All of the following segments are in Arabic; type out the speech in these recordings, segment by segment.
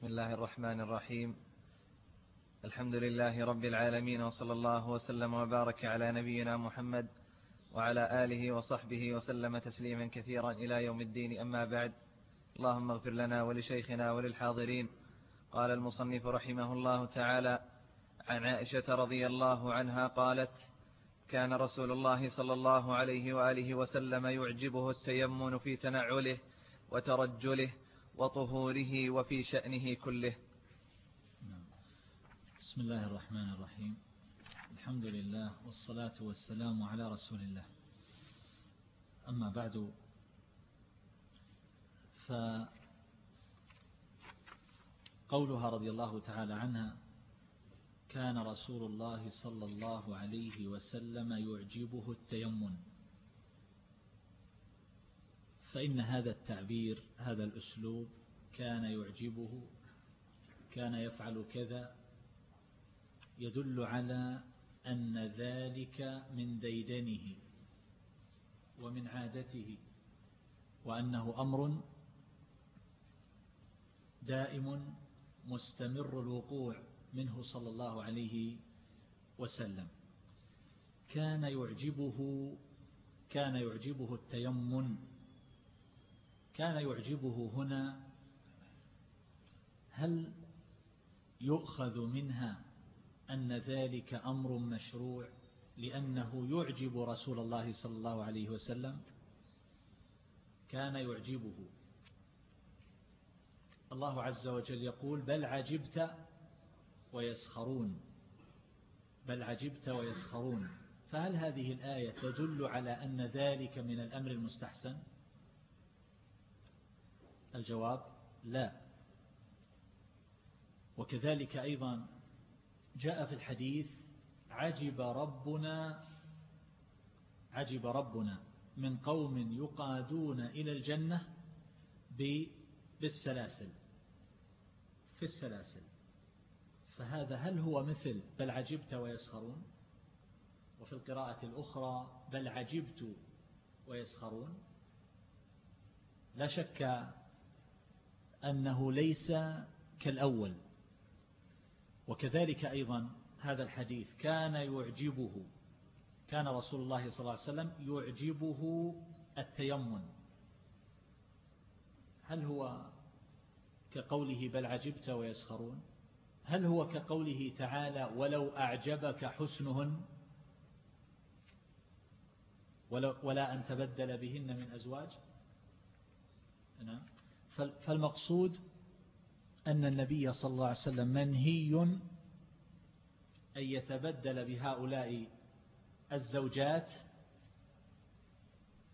بسم الله الرحمن الرحيم. الحمد لله رب العالمين وصلى الله وسلم وبارك على نبينا محمد وعلى آله وصحبه وسلم تسليما كثيرا إلى يوم الدين. أما بعد اللهم اغفر لنا ولشيخنا وللحاضرين. قال المصنف رحمه الله تعالى عن عائشة رضي الله عنها قالت كان رسول الله صلى الله عليه وآله وسلم يعجبه التيمن في تنعله وترجله وطهوره وفي شأنه كله. نعم. بسم الله الرحمن الرحيم. الحمد لله والصلاة والسلام على رسول الله. أما بعد فقولها رضي الله تعالى عنها كان رسول الله صلى الله عليه وسلم يعجبه التيمن فإن هذا التعبير هذا الأسلوب كان يعجبه كان يفعل كذا يدل على أن ذلك من ديدنه ومن عادته وأنه أمر دائم مستمر الوقوع منه صلى الله عليه وسلم. كان يعجبه كان يعجبه التيمن كان يعجبه هنا هل يؤخذ منها أن ذلك أمر مشروع لأنه يعجب رسول الله صلى الله عليه وسلم؟ كان يعجبه. الله عز وجل يقول بل عجبت ويسخرون. بل عجبت ويسخرون. فهل هذه الآية تدل على أن ذلك من الأمر المستحسن؟ الجواب لا. وكذلك أيضا جاء في الحديث عجب ربنا عجب ربنا من قوم يقادون إلى الجنة بالسلاسل في السلاسل. فهذا هل هو مثل بل عجبت ويسخرون؟ وفي القراءة الأخرى بل عجبت ويسخرون؟ لا شك أنه ليس كالأول. وكذلك أيضا هذا الحديث كان يعجبه كان رسول الله صلى الله عليه وسلم يعجبه التيمن هل هو كقوله بل عجبت ويسخرون؟ هل هو كقوله تعالى ولو أعجبك حسنهن؟ ولا أن تبدل بهن من أزواج؟ نعم. فالمقصود أن النبي صلى الله عليه وسلم منهي أن يتبدل بهؤلاء الزوجات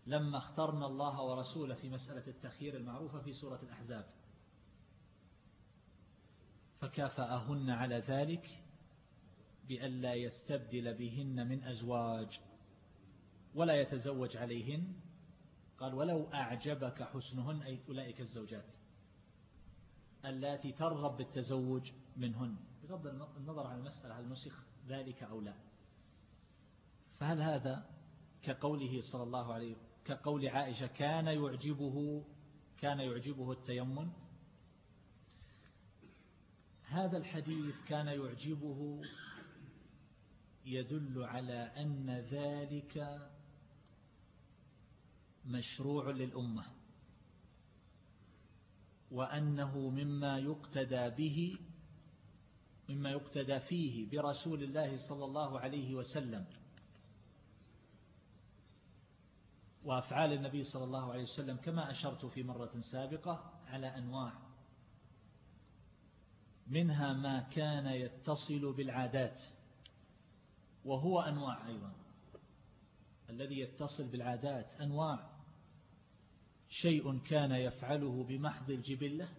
لما اخترنا الله ورسوله في مسألة التخيير المعروفة في سورة الأحزاب. فكافأهن على ذلك بأن لا يستبدل بهن من أزواج ولا يتزوج عليهن قال ولو أعجبك حسنهن أي أولئك الزوجات التي ترغب بالتزوج منهن. بغض النظر عن المسألة هل نسخ ذلك أو لا. فهل هذا كقوله صلى الله عليه كقول عائشة كان يعجبه كان يعجبه التيمم؟ هذا الحديث كان يعجبه يدل على أن ذلك مشروع للأمة. وأنه مما يقتدى به مما يقتدى فيه برسول الله صلى الله عليه وسلم. وأفعال النبي صلى الله عليه وسلم كما أشرت في مرة سابقة على أنواع. منها ما كان يتصل بالعادات وهو أنواع أيضا. الذي يتصل بالعادات أنواع. شيء كان يفعله بمحض الجبلة؟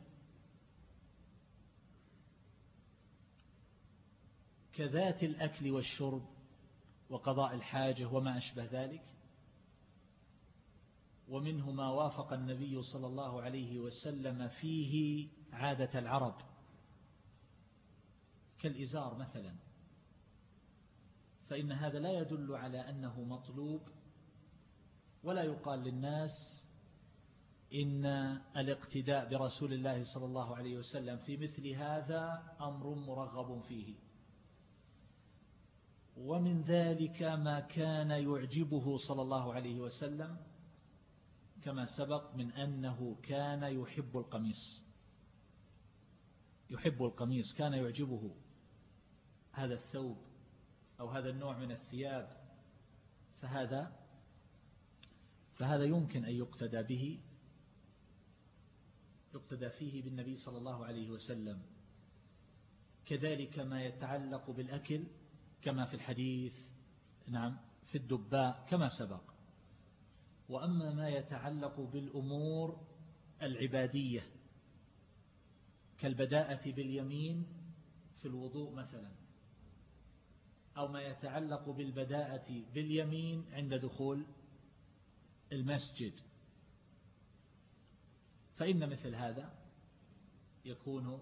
كذات الأكل والشرب وقضاء الحاجة وما أشبه ذلك؟ ومنه ما وافق النبي صلى الله عليه وسلم فيه عادة العرب. كالإزار مثلا. فإن هذا لا يدل على أنه مطلوب ولا يقال للناس إن الاقتداء برسول الله صلى الله عليه وسلم في مثل هذا أمر مرغب فيه. ومن ذلك ما كان يعجبه صلى الله عليه وسلم كما سبق من أنه كان يحب القميص. يحب القميص كان يعجبه هذا الثوب أو هذا النوع من الثياب. فهذا فهذا يمكن أن يقتدى به. يقتدى فيه بالنبي صلى الله عليه وسلم. كذلك ما يتعلق بالأكل كما في الحديث نعم في الدباء كما سبق. وأما ما يتعلق بالأمور العبادية كالبداءة باليمين في الوضوء مثلا أو ما يتعلق بالبداءة باليمين عند دخول المسجد. فإن مثل هذا يكون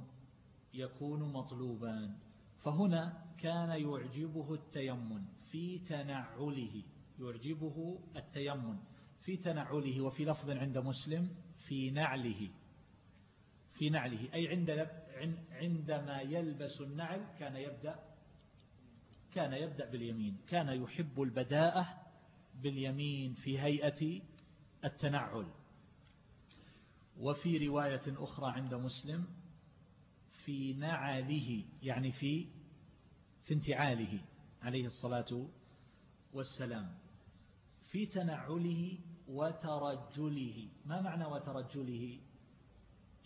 يكون مطلوبا. فهنا كان يعجبه التيمن في تنعله يعجبه التيمن في تنعله وفي لفظ عند مسلم في نعله في نعله أي عند عندما يلبس النعل كان يبدأ كان يبدأ باليمين كان يحب البداءة باليمين في هيئة التنعل. وفي رواية أخرى عند مسلم في نعله يعني في في انتعاله عليه الصلاة والسلام في تنعله وترجله. ما معنى وترجله؟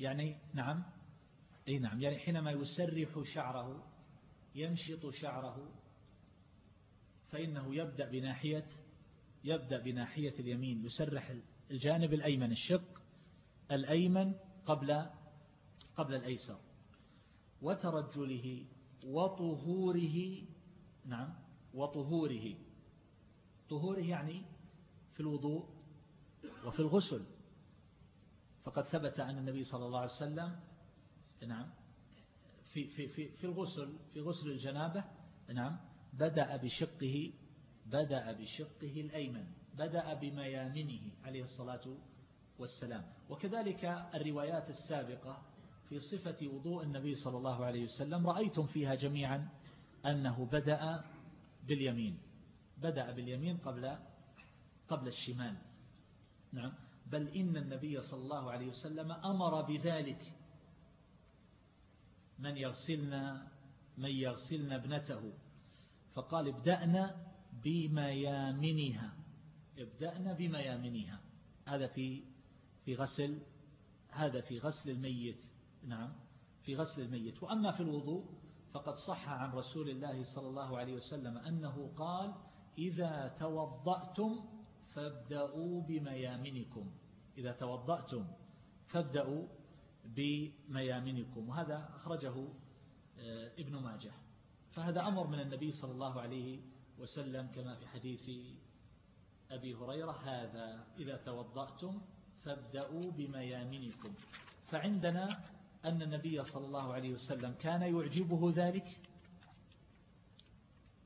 يعني نعم أي نعم يعني حينما يسرح شعره ينشط شعره فإنه يبدأ بناحية يبدأ بناحية اليمين يسرح الجانب الأيمن الشق الأيمن قبل قبل الأيسر. وترجله وطهوره نعم وطهوره. طهوره يعني في الوضوء وفي الغسل. فقد ثبت أن النبي صلى الله عليه وسلم نعم في في في في الغسل في غسل الجنابة نعم بدأ بشقه بدأ بشقه الأيمن بدأ بميامنه عليه الصلاة والسلام. وكذلك الروايات السابقة في صفة وضوء النبي صلى الله عليه وسلم رأيتم فيها جميعا أنه بدأ باليمين. بدأ باليمين قبل قبل الشمال. نعم. بل إن النبي صلى الله عليه وسلم أمر بذلك. من يغسلنا من يغسلنا ابنته. فقال ابدأنا بميامنها. ابدأنا بميامنها. هذا في في غسل هذا في غسل الميت. نعم في غسل الميت. وأما في الوضوء فقد صح عن رسول الله صلى الله عليه وسلم أنه قال إذا توضأتم فابدأوا بميامنكم. إذا توضأتم فابدأوا بميامنكم. وهذا أخرجه آه، ابن ماجه. فهذا أمر من النبي صلى الله عليه وسلم كما في حديث أبي هريرة هذا إذا توضأتم فابدأوا بميامنكم. فعندنا أن النبي صلى الله عليه وسلم كان يعجبه ذلك.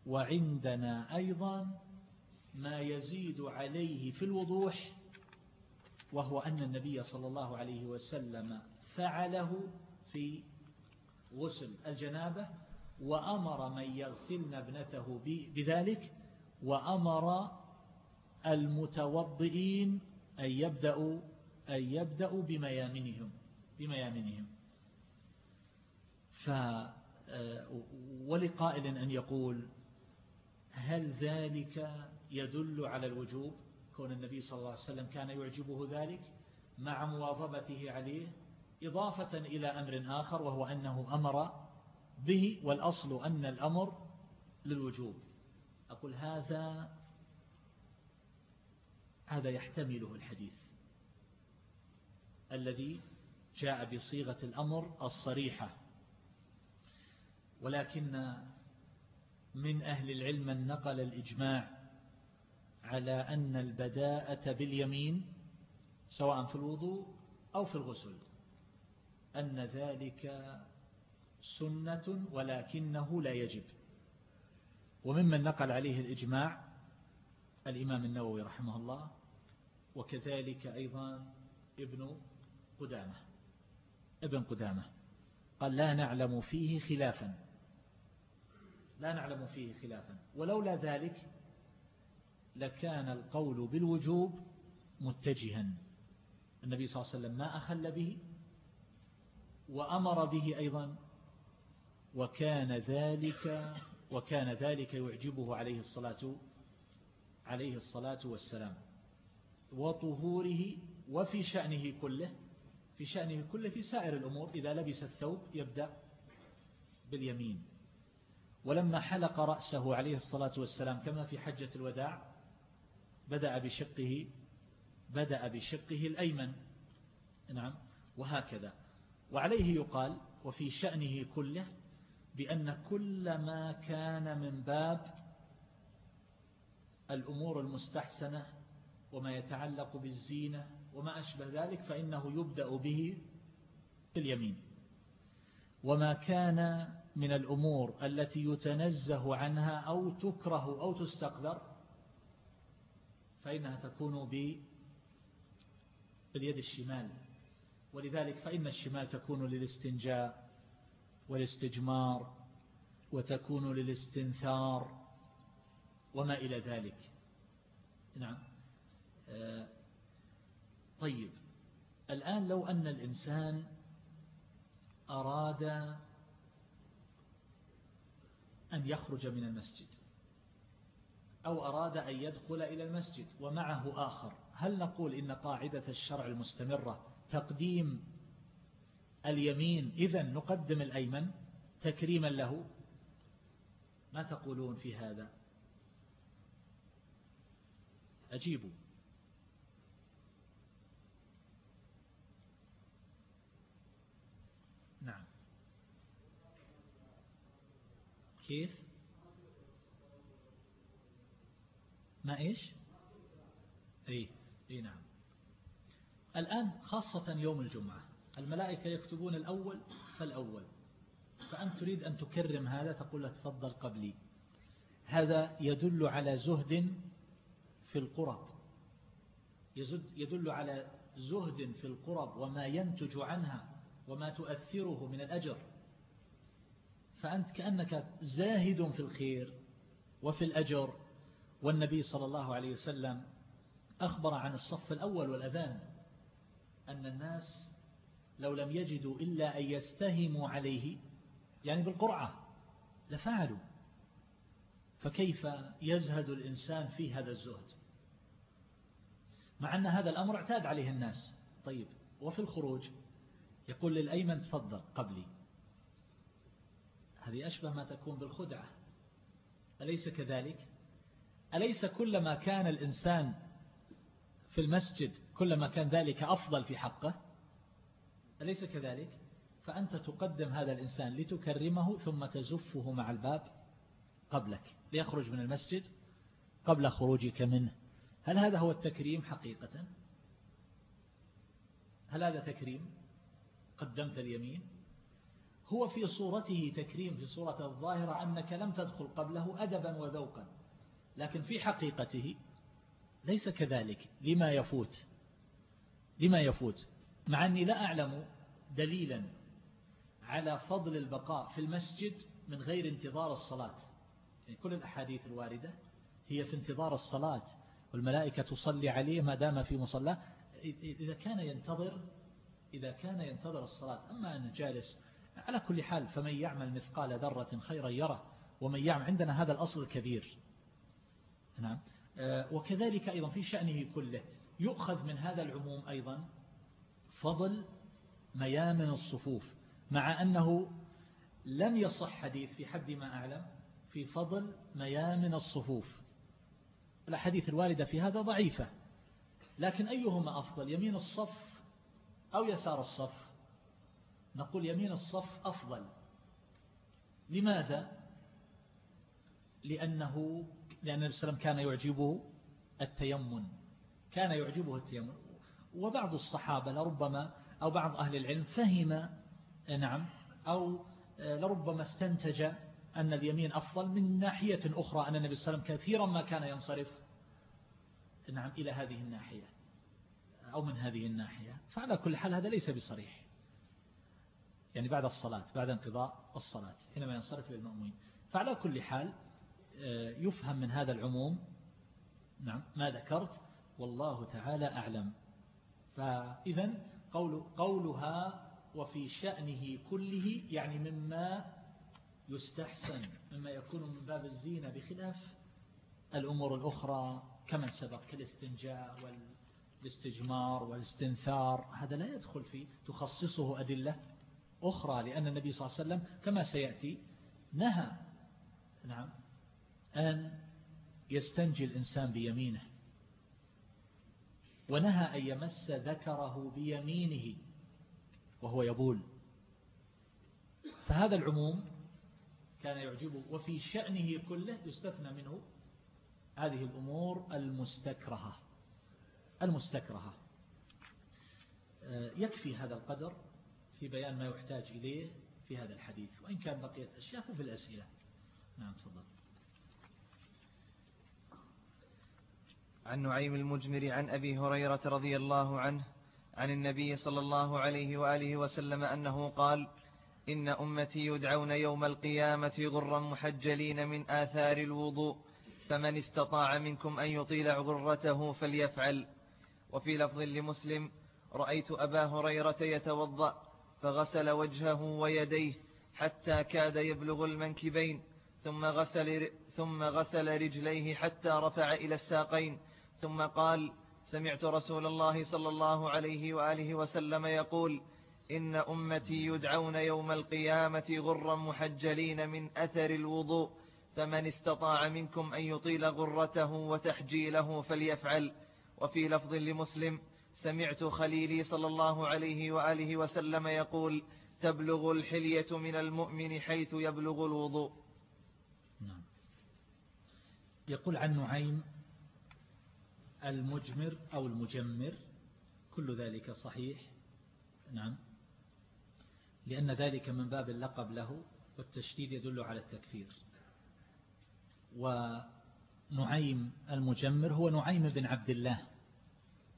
وعندنا أيضا ما يزيد عليه في الوضوح وهو أن النبي صلى الله عليه وسلم فعله في غسل الجنابة وأمر من يغسلن ابنته بذلك وأمر المتوضئين أن يبدأوا, أن يبدأوا بميامنهم بميامنهم. ف ولقائل أن يقول هل ذلك يدل على الوجوب؟ كون النبي صلى الله عليه وسلم كان يعجبه ذلك مع مواظبته عليه إضافة إلى أمر آخر وهو أنه أمر به والأصل أن الأمر للوجوب. أقول هذا هذا يحتمله الحديث. الذي جاء بصيغة الأمر الصريحة. ولكن من أهل العلم من نقل الإجماع على أن البداءة باليمين سواء في الوضوء أو في الغسل أن ذلك سنة ولكنه لا يجب. وممن نقل عليه الإجماع الإمام النووي رحمه الله وكذلك أيضا ابن قدامة ابن قدامة قال لا نعلم فيه خلافا لا نعلم فيه خلافا ولولا ذلك لكان القول بالوجوب متجها. النبي صلى الله عليه وسلم ما أخل به وأمر به أيضا وكان ذلك وكان ذلك يعجبه عليه الصلاة عليه الصلاة والسلام. وطهوره وفي شأنه كله في شأنه كله في سائر الأمور. إذا لبس الثوب يبدأ باليمين. ولما حلق رأسه عليه الصلاة والسلام كما في حجة الوداع بدأ بشقه بدأ بشقه الأيمن. نعم وهكذا. وعليه يقال وفي شأنه كله بأن كل ما كان من باب الأمور المستحسنة وما يتعلق بالزينة وما أشبه ذلك فإنه يبدأ به في اليمين. وما كان من الأمور التي يتنزه عنها أو تكره أو تستقدر فإنها تكون باليد الشمال. ولذلك فإن الشمال تكون للاستنجاء والاستجمار وتكون للاستنثار وما إلى ذلك. نعم. طيب. الآن لو أن الإنسان أراد أن يخرج من المسجد أو أراد أن يدخل إلى المسجد ومعه آخر هل نقول إن قاعدة الشرع المستمرة تقديم اليمين إذا نقدم الأيمن تكريما له؟ ما تقولون في هذا؟ أجيبوا نعم كيف؟ ما إيش؟ أي أي نعم. الآن خاصة يوم الجمعة الملائكة يكتبون الأول فالأول. فأنت تريد أن تكرم هذا تقول له تفضل قبلي. هذا يدل على زهد في القرب. يدل على زهد في القرب وما ينتج عنها وما تؤثره من الأجر. فأنت كأنك زاهد في الخير وفي الأجر. والنبي صلى الله عليه وسلم أخبر عن الصف الأول والأذان أن الناس لو لم يجدوا إلا أن يستهموا عليه يعني بالقرعة لفعلوا. فكيف يزهد الإنسان في هذا الزهد؟ مع أن هذا الأمر اعتاد عليه الناس. طيب وفي الخروج؟ يقول للأيمن تفضل قبلي. هذه أشبه ما تكون بالخدعة. أليس كذلك؟ أليس كلما كان الإنسان في المسجد كلما كان ذلك أفضل في حقه؟ أليس كذلك؟ فأنت تقدم هذا الإنسان لتكرمه ثم تزفه مع الباب قبلك ليخرج من المسجد قبل خروجك منه. هل هذا هو التكريم حقيقة؟ هل هذا تكريم؟ قدمت اليمين. هو في صورته تكريم في صورة الظاهرة أنك لم تدخل قبله أدبا وذوقا. لكن في حقيقته ليس كذلك. لما يفوت؟ لما يفوت؟ مع أني لا أعلم دليلا على فضل البقاء في المسجد من غير انتظار الصلاة. يعني كل الأحاديث الواردة هي في انتظار الصلاة والملائكة تصلي عليه ما دام في مصلى. إذا كان ينتظر إذا كان ينتظر الصلاة. أما أن جالس على كل حال فمن يعمل مثقال ذرة خيرا يره ومن يعمل عندنا هذا الأصل الكبير. نعم. آه، وكذلك أيضا في شأنه كله. يؤخذ من هذا العموم أيضا فضل ميامن الصفوف مع أنه لم يصح حديث في حد ما أعلم في فضل ميامن الصفوف. الأحاديث الواردة في هذا ضعيفة لكن أيهما أفضل يمين الصف أو يسار الصف؟ نقول يمين الصف أفضل. لماذا؟ لأنه لأن النبي صلى الله عليه وسلم كان يعجبه التيمن كان يعجبه التيمن وبعض الصحابة لربما أو بعض أهل العلم فهم نعم أو لربما استنتج أن اليمين أفضل من ناحية أخرى أن النبي صلى الله عليه وسلم كثيرا ما كان ينصرف نعم إلى هذه الناحية أو من هذه الناحية. فعلى كل حال هذا ليس بصريح. يعني بعد الصلاة بعد انقضاء الصلاة حينما ينصرف للمأمومين فعلى كل حال آه، يفهم من هذا العموم نعم ما ذكرت والله تعالى أعلم. فإذا قول قولها وفي شأنه كله يعني مما يستحسن مما يكون من باب الزينة بخلاف الأمور الأخرى كما سبق كالاستنجاء والاستجمار والاستنثار هذا لا يدخل في تخصصه أدلة أخرى لأن النبي صلى الله عليه وسلم كما سيأتي نهى نعم أن يستنجي الإنسان بيمينه ونهى أن يمس ذكره بيمينه وهو يبول. فهذا العموم كان يعجبه وفي شأنه كله يستثنى منه هذه الأمور المستكرهة المستكرهة. آه، يكفي هذا القدر. في بيان ما يحتاج إليه في هذا الحديث وإن كان بقية أشياء في الأسئلة. نعم تفضل. عن نعيم المجمر عن أبي هريرة رضي الله عنه عن النبي صلى الله عليه وآله وسلم أنه قال إن أمتي يدعون يوم القيامة غرا محجلين من آثار الوضوء فمن استطاع منكم أن يطيل غرته فليفعل. وفي لفظ لمسلم رأيت أبا هريرة يتوضأ فغسل وجهه ويديه حتى كاد يبلغ المنكبين ثم غسل, ثم غسل رجليه حتى رفع إلى الساقين ثم قال سمعت رسول الله صلى الله عليه وآله وسلم يقول إن أمتي يدعون يوم القيامة غرا محجلين من أثر الوضوء فمن استطاع منكم أن يطيل غرته وتحجيله فليفعل. وفي لفظ لمسلم سمعت خليلي صلى الله عليه وآله وسلم يقول تبلغ الحلية من المؤمن حيث يبلغ الوضوء. نعم. يقول عن نعيم المجمر أو المجمر كل ذلك صحيح. نعم. لأن ذلك من باب اللقب له والتشديد يدل على التكفير. ونعيم المجمر هو نعيم بن عبد الله.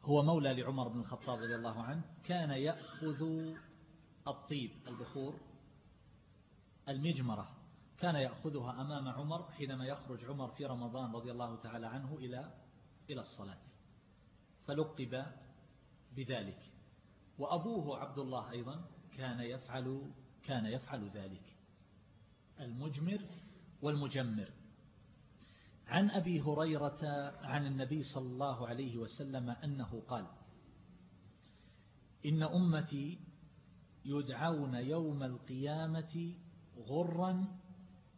هو مولى لعمر بن الخطاب رضي الله عنه كان يأخذ الطيب البخور المجمرة. كان يأخذها أمام عمر حينما يخرج عمر في رمضان رضي الله تعالى عنه إلى إلى الصلاة. فلقب بذلك. وأبوه عبد الله أيضا كان يفعل كان يفعل ذلك. المجمر والمجمر. عن أبي هريرة عن النبي صلى الله عليه وسلم أنه قال إن أمتي يدعون يوم القيامة غرا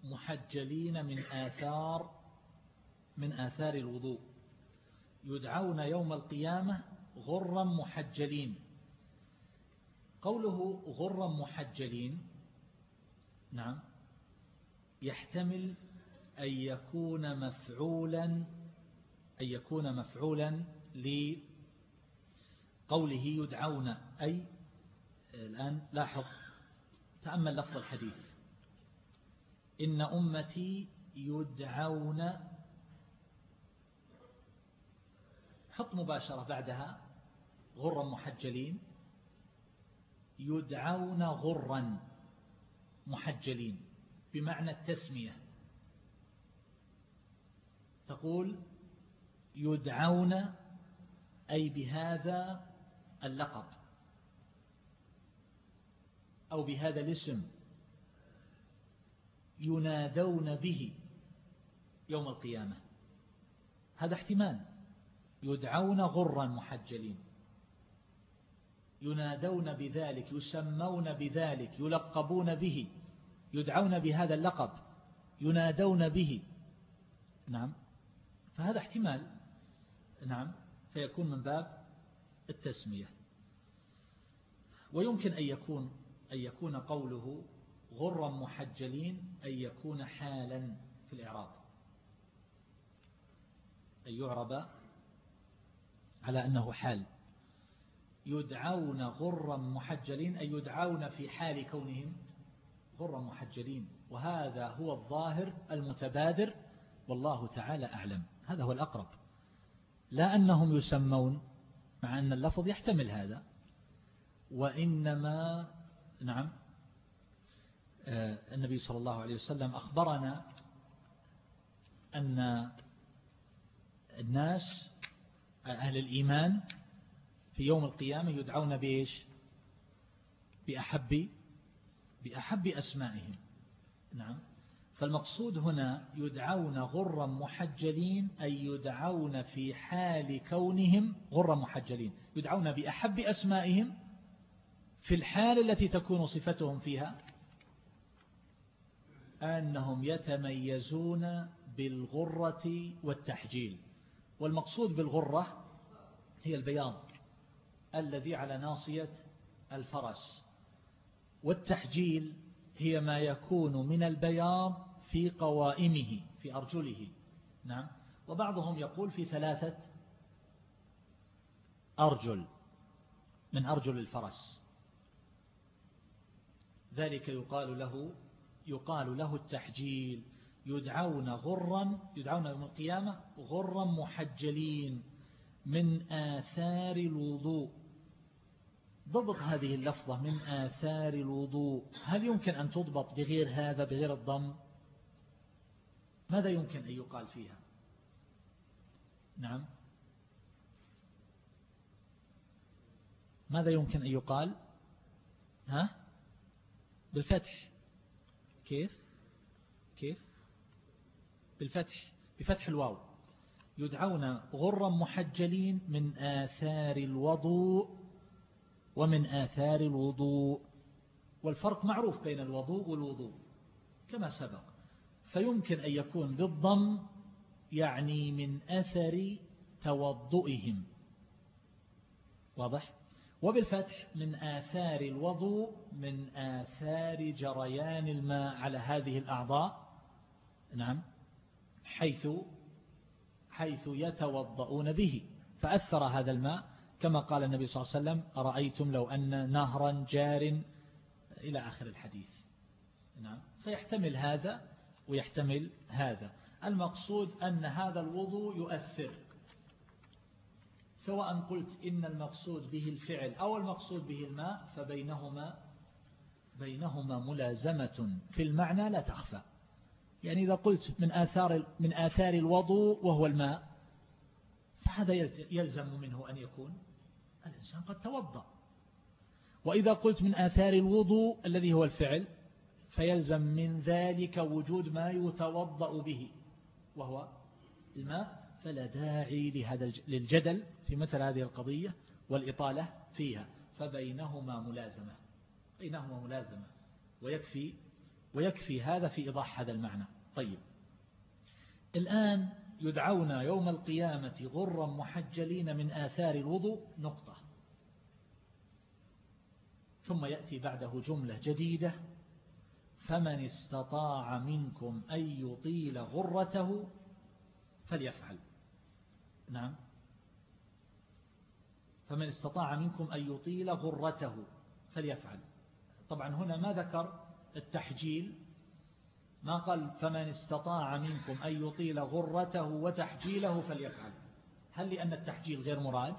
محجلين من آثار من آثار الوضوء. يدعون يوم القيامة غرا محجلين. قوله غرا محجلين نعم يحتمل أن يكون مفعولا أن يكون مفعولا لقوله يدعون. أي الآن لاحظ تأمل لفظ الحديث. إن أمتي يدعون حط مباشرة بعدها غرا محجلين. يدعون غرا محجلين بمعنى التسمية. تقول يدعون أي بهذا اللقب أو بهذا الاسم ينادون به يوم القيامة. هذا احتمال. يدعون غرا محجلين. ينادون بذلك يسمون بذلك يلقبون به يدعون بهذا اللقب ينادون به. نعم. فهذا احتمال. نعم فيكون من باب التسمية. ويمكن أن يكون أن يكون قوله غرا محجلين أن يكون حالا في الإعراب. أن يعرب على أنه حال. يدعون غرا محجلين أي يدعون في حال كونهم غرا محجلين. وهذا هو الظاهر المتبادر والله تعالى أعلم. هذا هو الأقرب. لا أنهم يسمون مع أن اللفظ يحتمل هذا. وإنما نعم آه، النبي صلى الله عليه وسلم أخبرنا أن الناس أهل الإيمان في يوم القيامة يدعون بإيش؟ بأحب بأحب أسمائهم. نعم. فالمقصود هنا يدعون غرا محجلين أي يدعون في حال كونهم غرا محجلين. يدعون بأحب أسمائهم في الحال التي تكون صفتهم فيها أنهم يتميزون بالغرة والتحجيل. والمقصود بالغرة هي البياض الذي على ناصية الفرس. والتحجيل هي ما يكون من البياض في قوائمه في أرجله. نعم. وبعضهم يقول في ثلاثة أرجل من أرجل الفرس. ذلك يقال له يقال له التحجيل. يدعون غرا يدعون يوم القيامة غرا محجلين من آثار الوضوء. ضبط هذه اللفظة من آثار الوضوء. هل يمكن أن تضبط بغير هذا بغير الضم؟ ماذا يمكن أن يقال فيها؟ نعم. ماذا يمكن أن يقال؟ ها؟ بالفتح. كيف؟ كيف؟ بالفتح. بفتح الواو. يدعون غرا محجلين من آثار الوضوء ومن آثار الوضوء. والفرق معروف بين الوضوء والوضوء كما سبق. فيمكن أن يكون بالضم يعني من أثر توضئهم واضح؟ وبالفتح من آثار الوضوء من آثار جريان الماء على هذه الأعضاء. نعم. حيث حيث يتوضؤون به. فأثر هذا الماء. كما قال النبي صلى الله عليه وسلم أرأيتم لو أن نهرا جار إلى آخر الحديث. نعم. فيحتمل هذا ويحتمل هذا. المقصود أن هذا الوضوء يؤثر. سواء قلت إن المقصود به الفعل أو المقصود به الماء فبينهما بينهما ملازمة. في المعنى لا تخفى. يعني إذا قلت من آثار من آثار الوضوء وهو الماء فهذا يلزم منه أن يكون الإنسان قد توضأ. وإذا قلت من آثار الوضوء الذي هو الفعل فيلزم من ذلك وجود ما يتوضأ به وهو الماء فلا داعي لهذا للجدل في مثل هذه القضية والإطالة فيها فبينهما ملازمة بينهما ملازمة ويكفي ويكفي هذا في إيضاح هذا المعنى. طيب. الآن يدعون يوم القيامة غرا محجلين من آثار الوضوء نقطة. ثم يأتي بعده جملة جديدة فمن استطاع منكم أن يطيل غرته فليفعل. نعم. فمن استطاع منكم أن يطيل غرته فليفعل. طبعا هنا ما ذكر التحجيل؟ ما قال فمن استطاع منكم أن يطيل غرته وتحجيله فليفعل. هل لأن التحجيل غير مراد؟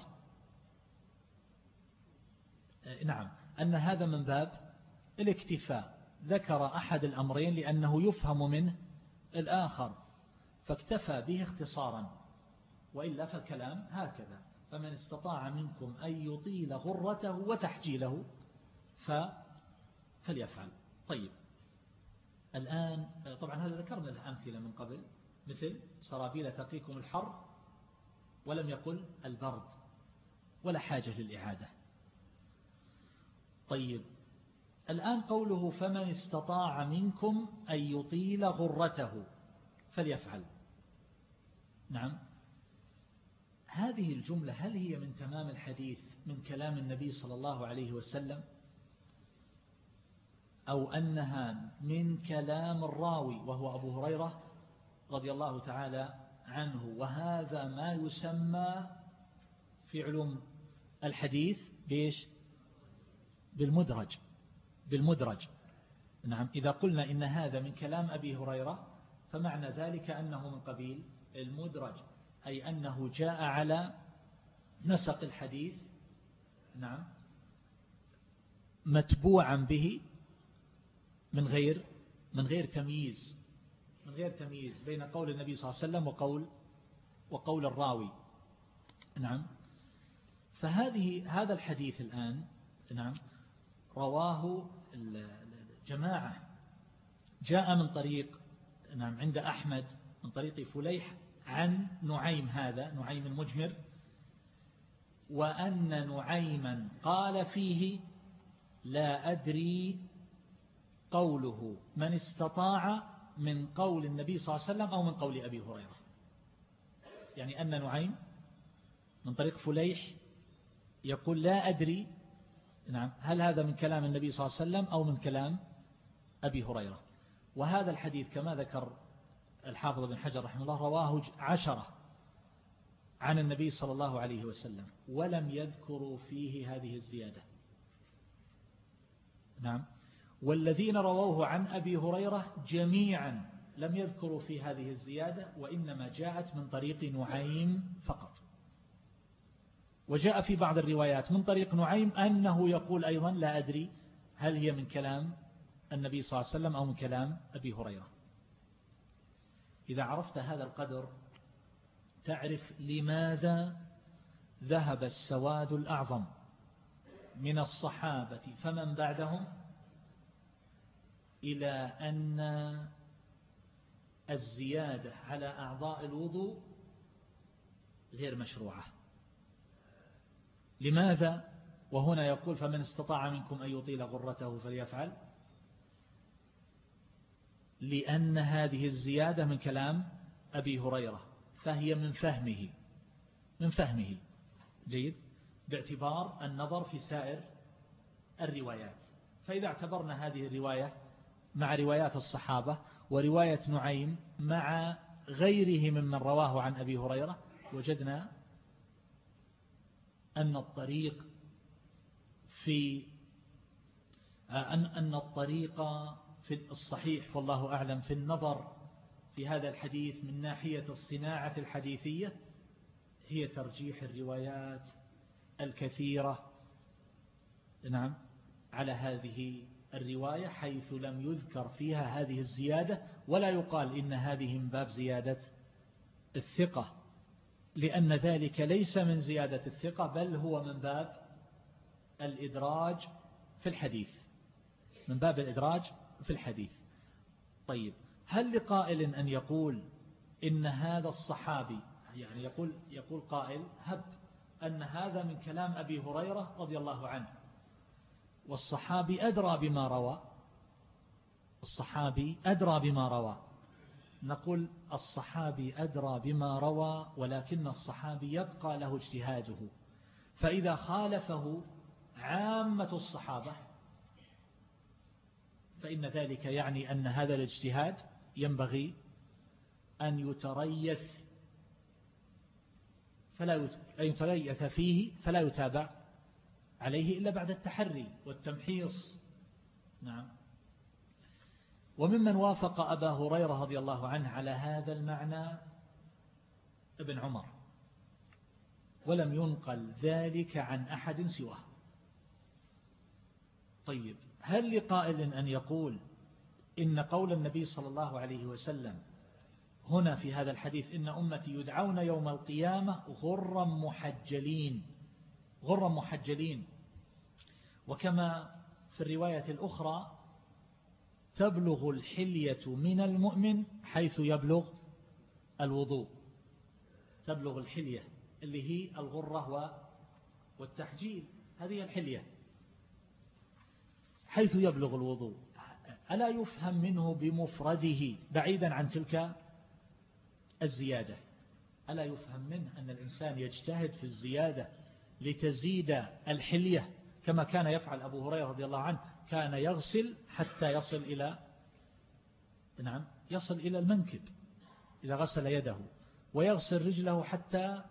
نعم. أن هذا من باب الاكتفاء. ذكر أحد الأمرين لأنه يفهم منه الآخر فاكتفى به اختصارا. وإلا فالكلام هكذا فمن استطاع منكم أن يطيل غرته وتحجيله ف... فليفعل. طيب. الآن طبعا هذا ذكرنا الأمثلة من قبل مثل سرابيل تقيكم الحر ولم يقل البرد ولا حاجة للإعادة. طيب. الآن قوله فمن استطاع منكم أن يطيل غرته فليفعل. نعم. هذه الجملة هل هي من تمام الحديث من كلام النبي صلى الله عليه وسلم؟ أو أنها من كلام الراوي وهو أبو هريرة رضي الله تعالى عنه وهذا ما يسمى في علوم الحديث بيش بالمدرج. بالمدرج. نعم إذا قلنا إن هذا من كلام أبي هريرة فمعنى ذلك أنه من قبيل المدرج أي أنه جاء على نسق الحديث نعم متبوعا به من غير من غير تمييز من غير تمييز بين قول النبي صلى الله عليه وسلم وقول وقول الراوي. نعم فهذه هذا الحديث الآن نعم رواه الجماعة جاء من طريق نعم عند أحمد من طريق فليح عن نعيم هذا نعيم المجمر وأن نعيما قال فيه لا أدري قوله من استطاع من قول النبي صلى الله عليه وسلم أو من قول أبي هريرة. يعني أن نعيم من طريق فليح يقول لا أدري نعم. هل هذا من كلام النبي صلى الله عليه وسلم أو من كلام أبي هريرة؟ وهذا الحديث كما ذكر الحافظ بن حجر رحمه الله رواه عشرة عن النبي صلى الله عليه وسلم ولم يذكروا فيه هذه الزيادة. نعم. والذين رووه عن أبي هريرة جميعا لم يذكروا في هذه الزيادة وإنما جاءت من طريق نعيم فقط. وجاء في بعض الروايات من طريق نعيم أنه يقول أيضا لا أدري هل هي من كلام النبي صلى الله عليه وسلم أو من كلام أبي هريرة. إذا عرفت هذا القدر تعرف لماذا ذهب السواد الأعظم من الصحابة فمن بعدهم؟ إلى أن الزيادة على أعضاء الوضوء غير مشروعة. لماذا؟ وهنا يقول فمن استطاع منكم أن يطيل غرته فليفعل. لأن هذه الزيادة من كلام أبي هريرة فهي من فهمه من فهمه. جيد؟ باعتبار النظر في سائر الروايات. فإذا اعتبرنا هذه الرواية مع روايات الصحابة ورواية نعيم مع غيره ممن رواه عن أبي هريرة وجدنا أن الطريق في أن أن الطريق في الصحيح والله أعلم في النظر في هذا الحديث من ناحية الصناعة الحديثية هي ترجيح الروايات الكثيرة. نعم على هذه الرواية حيث لم يذكر فيها هذه الزيادة ولا يقال إن هذه من باب زيادة الثقة. لأن ذلك ليس من زيادة الثقة بل هو من باب الإدراج في الحديث. من باب الإدراج في الحديث. طيب هل لقائل أن يقول إن هذا الصحابي يعني يقول, يقول قائل هب أن هذا من كلام أبي هريرة رضي الله عنه والصحابي أدرى بما روى الصحابي أدرى بما روى نقول الصحابي أدرى بما روى ولكن الصحابي يبقى له اجتهاده. فإذا خالفه عامة الصحابة فإن ذلك يعني أن هذا الاجتهاد ينبغي أن يتريث فلا يتريث فيه فلا يتابع عليه إلا بعد التحري والتمحيص. نعم. وممن وافق أبا هريرة رضي الله عنه على هذا المعنى ابن عمر. ولم ينقل ذلك عن أحد سواه. طيب هل لقائل أن يقول إن قول النبي صلى الله عليه وسلم هنا في هذا الحديث إن أمتي يدعون يوم القيامة غرا محجلين غرا محجلين. وكما في الرواية الأخرى تبلغ الحلية من المؤمن حيث يبلغ الوضوء. تبلغ الحلية اللي هي الغرة والتحجيل. هذه الحلية. حيث يبلغ الوضوء. ألا يفهم منه بمفرده بعيدا عن تلك الزيادة؟ ألا يفهم منه أن الإنسان يجتهد في الزيادة لتزيد الحلية كما كان يفعل أبو هريرة رضي الله عنه كان يغسل حتى يصل إلى نعم يصل إلى المنكب إذا غسل يده ويغسل رجله حتى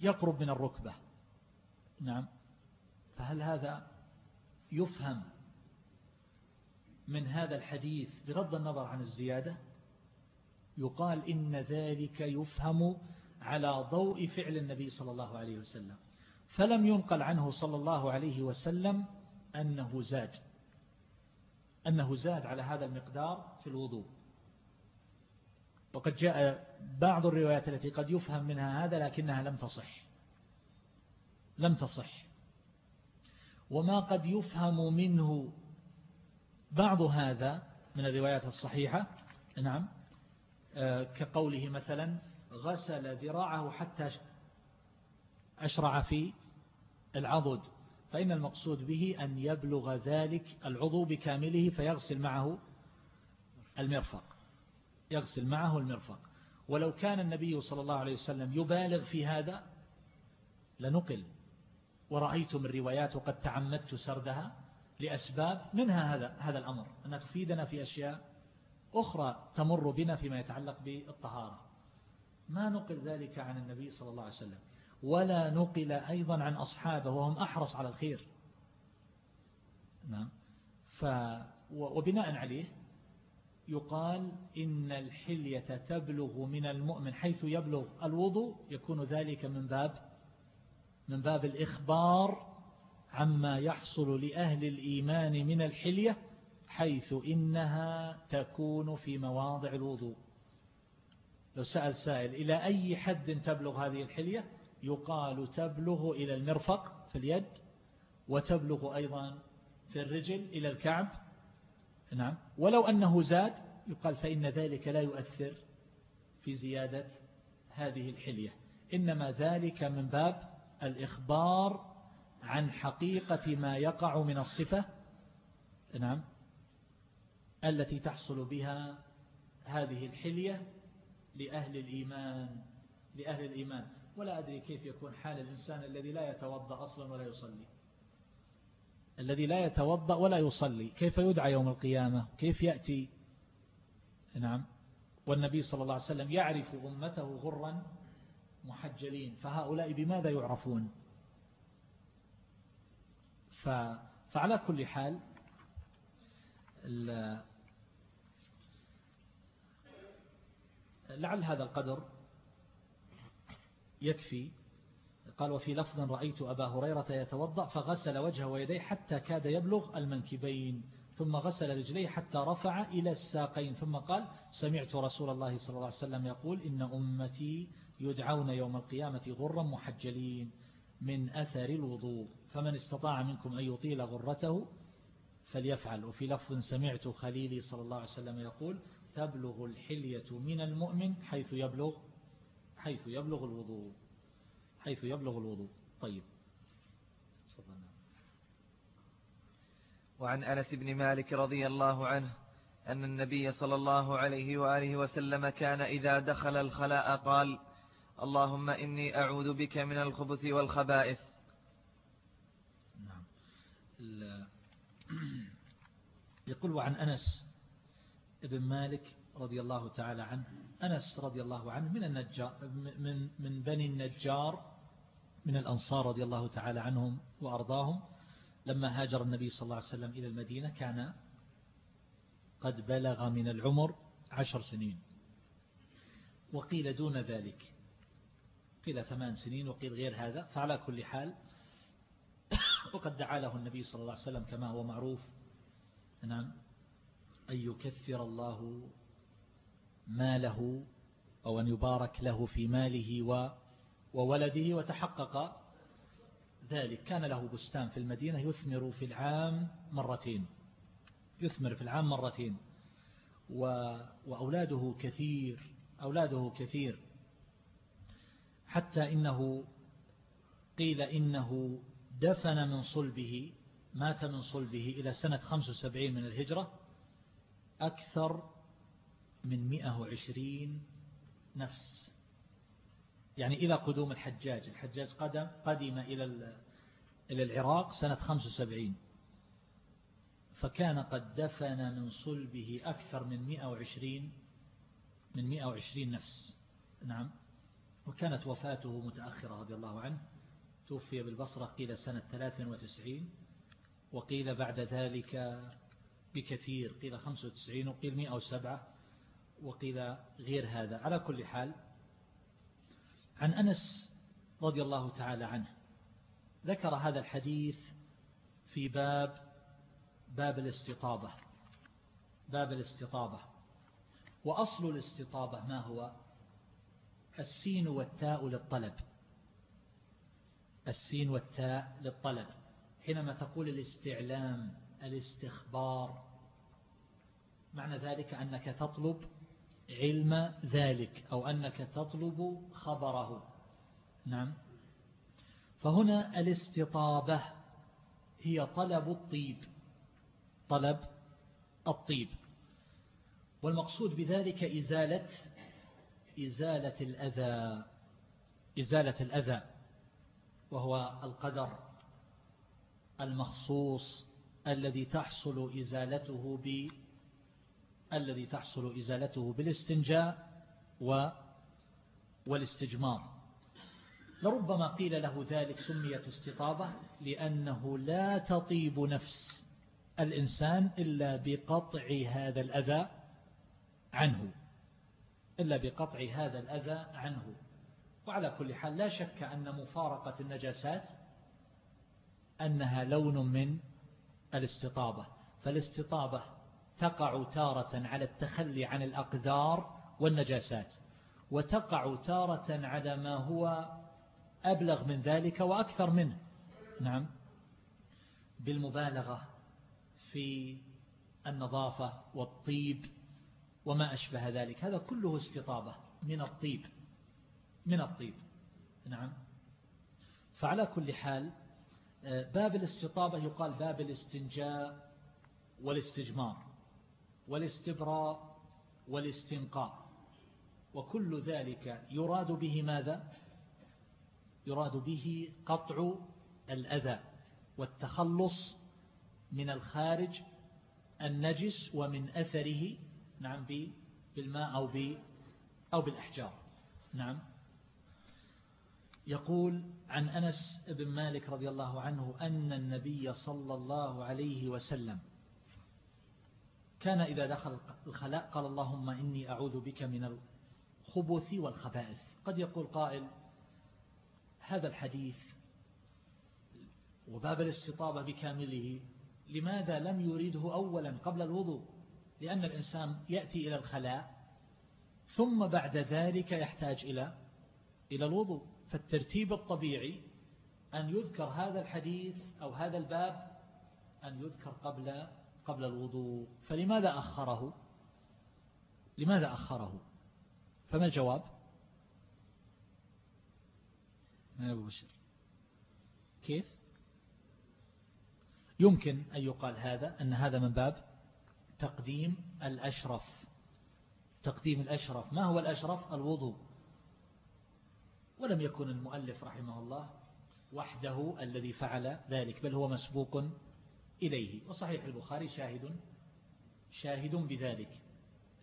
يقرب من الركبة. نعم. فهل هذا يفهم من هذا الحديث بغض النظر عن الزيادة؟ يقال إن ذلك يفهم على ضوء فعل النبي صلى الله عليه وسلم. فلم ينقل عنه صلى الله عليه وسلم أنه زاد. أنه زاد على هذا المقدار في الوضوء. وقد جاء بعض الروايات التي قد يفهم منها هذا لكنها لم تصح. لم تصح. وما قد يفهم منه بعض هذا من الروايات الصحيحة نعم آه، كقوله مثلا غسل ذراعه حتى أشرع في العضد. فإن المقصود به أن يبلغ ذلك العضو بكامله فيغسل معه المرفق. يغسل معه المرفق. ولو كان النبي صلى الله عليه وسلم يبالغ في هذا لنقل. ورأيت من روايات وقد تعمدت سردها لأسباب منها هذا هذا الأمر. أنها تفيدنا في أشياء أخرى تمر بنا فيما يتعلق بالطهارة. ما نقل ذلك عن النبي صلى الله عليه وسلم؟ ولا نقل أيضا عن أصحابه وهم أحرص على الخير. نعم. ف وبناء عليه يقال إن الحلية تبلغ من المؤمن حيث يبلغ الوضوء يكون ذلك من باب من باب الإخبار عما يحصل لأهل الإيمان من الحلية حيث إنها تكون في مواضع الوضوء. لو سأل سائل إلى أي حد تبلغ هذه الحلية؟ يقال تبلغ إلى المرفق في اليد وتبلغ أيضا في الرجل إلى الكعب. نعم. ولو أنه زاد يقال فإن ذلك لا يؤثر في زيادة هذه الحلية. إنما ذلك من باب الإخبار عن حقيقة ما يقع من الصفة نعم التي تحصل بها هذه الحلية لأهل الإيمان لأهل الإيمان. ولا أدري كيف يكون حال الإنسان الذي لا يتوضأ أصلا ولا يصلي. الذي لا يتوضأ ولا يصلي. كيف يدعى يوم القيامة؟ كيف يأتي؟ نعم. والنبي صلى الله عليه وسلم يعرف أمته غرا محجلين. فهؤلاء بماذا يعرفون؟ فعلى كل حال لعل هذا القدر يكفي. قال وفي لفظ رأيت أبا هريرة يتوضأ فغسل وجهه ويديه حتى كاد يبلغ المنكبين ثم غسل رجليه حتى رفع إلى الساقين ثم قال سمعت رسول الله صلى الله عليه وسلم يقول إن أمتي يدعون يوم القيامة غرا محجلين من أثر الوضوء فمن استطاع منكم أن يطيل غرته فليفعل. وفي لفظ سمعت خليلي صلى الله عليه وسلم يقول تبلغ الحلية من المؤمن حيث يبلغ حيث يبلغ الوضوء حيث يبلغ الوضوء. طيب. وعن أنس بن مالك رضي الله عنه أن النبي صلى الله عليه وآله وسلم كان إذا دخل الخلاء قال اللهم إني أعوذ بك من الخبث والخبائث. نعم. يقول وعن أنس ابن مالك رضي الله تعالى عنه أنس رضي الله عنه من النجار من من بني النجار من الأنصار رضي الله تعالى عنهم وأرضاهم لما هاجر النبي صلى الله عليه وسلم إلى المدينة كان قد بلغ من العمر عشر سنين. وقيل دون ذلك. قيل ثمان سنين وقيل غير هذا فعلى كل حال وقد دعا له النبي صلى الله عليه وسلم كما هو معروف. نعم. أن يكثر الله ماله أو أن يبارك له في ماله وولده وتحقق ذلك. كان له بستان في المدينة يثمر في العام مرتين يثمر في العام مرتين. وأولاده كثير أولاده كثير. حتى إنه قيل إنه دفن من صلبه مات من صلبه إلى سنة 75 من الهجرة أكثر من 120 نفس. يعني إلى قدوم الحجاج. الحجاج قدم قدم إلى إلى العراق سنة 75 فكان قد دفن من صلبه أكثر من 120 من 120 نفس. نعم. وكانت وفاته متأخرة رضي الله عنه. توفي بالبصرة قيل سنة 93 وقيل بعد ذلك بكثير. قيل 95 وقيل 107 وقيل غير هذا. على كل حال عن أنس رضي الله تعالى عنه ذكر هذا الحديث في باب باب الاستطابة. باب الاستطابة. وأصل الاستطابة ما هو؟ السين والتاء للطلب. السين والتاء للطلب. حينما تقول الاستعلام الاستخبار معنى ذلك أنك تطلب علم ذلك أو أنك تطلب خبره. نعم. فهنا الاستطابة هي طلب الطيب. طلب الطيب. والمقصود بذلك إزالة إزالة الأذى إزالة الأذى وهو القدر المخصوص الذي تحصل إزالته الذي تحصل إزالته بالاستنجاء و والاستجمار. لربما قيل له ذلك سميت استطابة لأنه لا تطيب نفس الإنسان إلا بقطع هذا الأذى عنه. إلا بقطع هذا الأذى عنه. وعلى كل حال لا شك أن مفارقة النجاسات أنها لون من الاستطابة. فالاستطابة تقع تارة على التخلي عن الأقدار والنجاسات وتقع تارة على ما هو أبلغ من ذلك وأكثر منه. نعم. بالمبالغة في النظافة والطيب وما أشبه ذلك. هذا كله استطابة من الطيب من الطيب. نعم. فعلى كل حال آه، باب الاستطابة يقال باب الاستنجاء والاستجمار. والاستبراء والاستنقاء. وكل ذلك يراد به ماذا؟ يراد به قطع الأذى والتخلص من الخارج النجس ومن أثره نعم بالماء أو, أو بالأحجار. نعم. يقول عن أنس بن مالك رضي الله عنه أن النبي صلى الله عليه وسلم كان إذا دخل الخلاء قال اللهم إني أعوذ بك من الخبث والخبائث. قد يقول قائل هذا الحديث وباب الاستطابة بكامله لماذا لم يريده أولا قبل الوضوء؟ لأن الإنسان يأتي إلى الخلاء ثم بعد ذلك يحتاج إلى إلى الوضوء. فالترتيب الطبيعي أن يذكر هذا الحديث أو هذا الباب أن يذكر قبل قبل الوضوء فلماذا أخره؟ لماذا أخره؟ فما الجواب؟ ما أبو بشر؟ كيف؟ يمكن أن يقال هذا أن هذا من باب تقديم الأشرف. تقديم الأشرف. ما هو الأشرف؟ الوضوء. ولم يكن المؤلف رحمه الله وحده الذي فعل ذلك بل هو مسبوق إليه. وصحيح البخاري شاهد شاهد بذلك.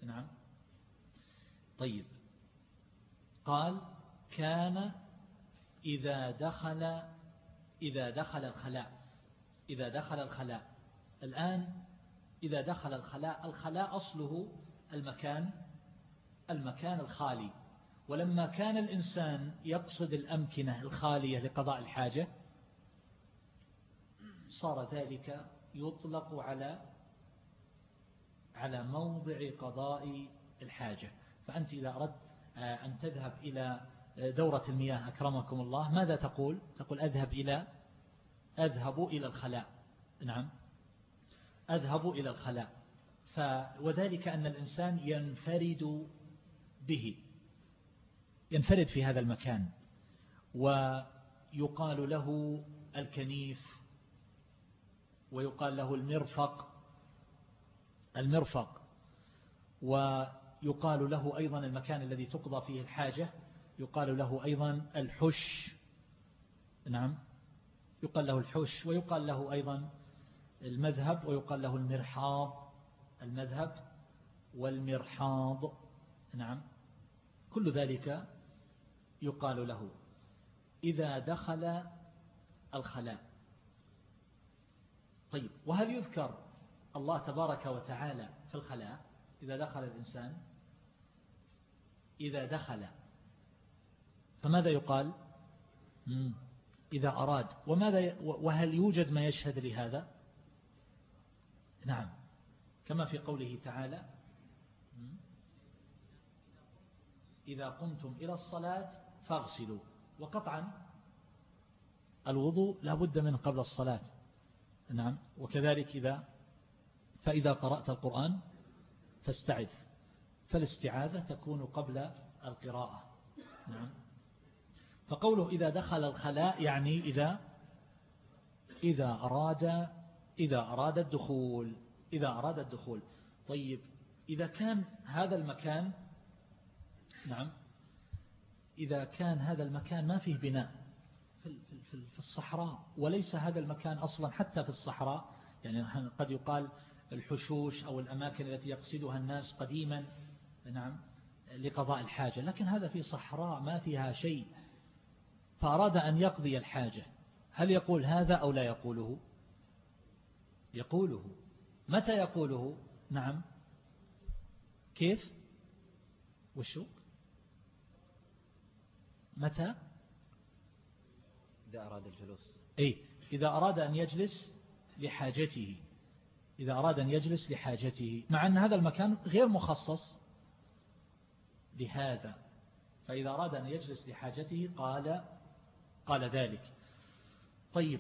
نعم. طيب. قال كان إذا دخل إذا دخل الخلاء. إذا دخل الخلاء. الآن إذا دخل الخلاء الخلاء أصله المكان المكان الخالي. ولما كان الإنسان يقصد الأمكنة الخالية لقضاء الحاجة صار ذلك يطلق على على موضع قضاء الحاجة. فأنت إذا أردت آه، أن تذهب إلى دورة المياه أكرمكم الله. ماذا تقول؟ تقول أذهب إلى أذهب إلى الخلاء. نعم. أذهب إلى الخلاء. ف وذلك أن الإنسان ينفرد به. ينفرد في هذا المكان. ويقال له الكنيف ويقال له المرفق. المرفق. ويقال له أيضا المكان الذي تقضى فيه الحاجة يقال له أيضا الحش. نعم. يقال له الحش ويقال له أيضا المذهب ويقال له المرحاض. المذهب والمرحاض. نعم. كل ذلك يقال له. إذا دخل الخلاء. طيب وهل يذكر الله تبارك وتعالى في الخلاء؟ إذا دخل الإنسان إذا دخل فماذا يقال؟ إذا أراد. وماذا وهل يوجد ما يشهد لهذا؟ نعم. كما في قوله تعالى إذا قمتم إلى الصلاة فاغسلوا. وقطعا الوضوء لا بد منه قبل الصلاة. نعم. وكذلك إذا فإذا قرأت القرآن فاستعذ. فالاستعاذة تكون قبل القراءة. نعم. فقوله إذا دخل الخلاء يعني إذا إذا أراد إذا أراد الدخول إذا أراد الدخول. طيب إذا كان هذا المكان نعم إذا كان هذا المكان ما فيه بناء. في الصحراء وليس هذا المكان أصلا حتى في الصحراء. يعني قد يقال الحشوش أو الأماكن التي يقصدها الناس قديما نعم لقضاء الحاجة. لكن هذا في صحراء ما فيها شيء. فأراد أن يقضي الحاجة. هل يقول هذا أو لا يقوله؟ يقوله. متى يقوله؟ نعم. كيف؟ وشو؟ متى؟ إذا أراد الجلوس. أي إذا أراد أن يجلس لحاجته. إذا أراد أن يجلس لحاجته. مع أن هذا المكان غير مخصص لهذا. فإذا أراد أن يجلس لحاجته قال قال ذلك. طيب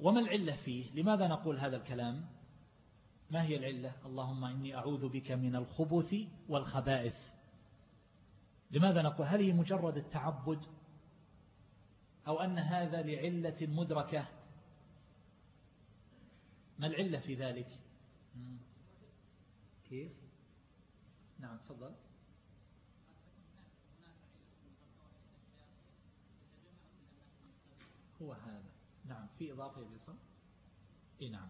وما العلة فيه؟ لماذا نقول هذا الكلام؟ ما هي العلة؟ اللهم إني أعوذ بك من الخبث والخبائث. لماذا نقول؟ هل هي مجرد التعبد أو أن هذا لعلة مدركة. ما العلة في ذلك؟ كيف؟ نعم تفضل. هو هذا. نعم في إضافة يا إيه نعم.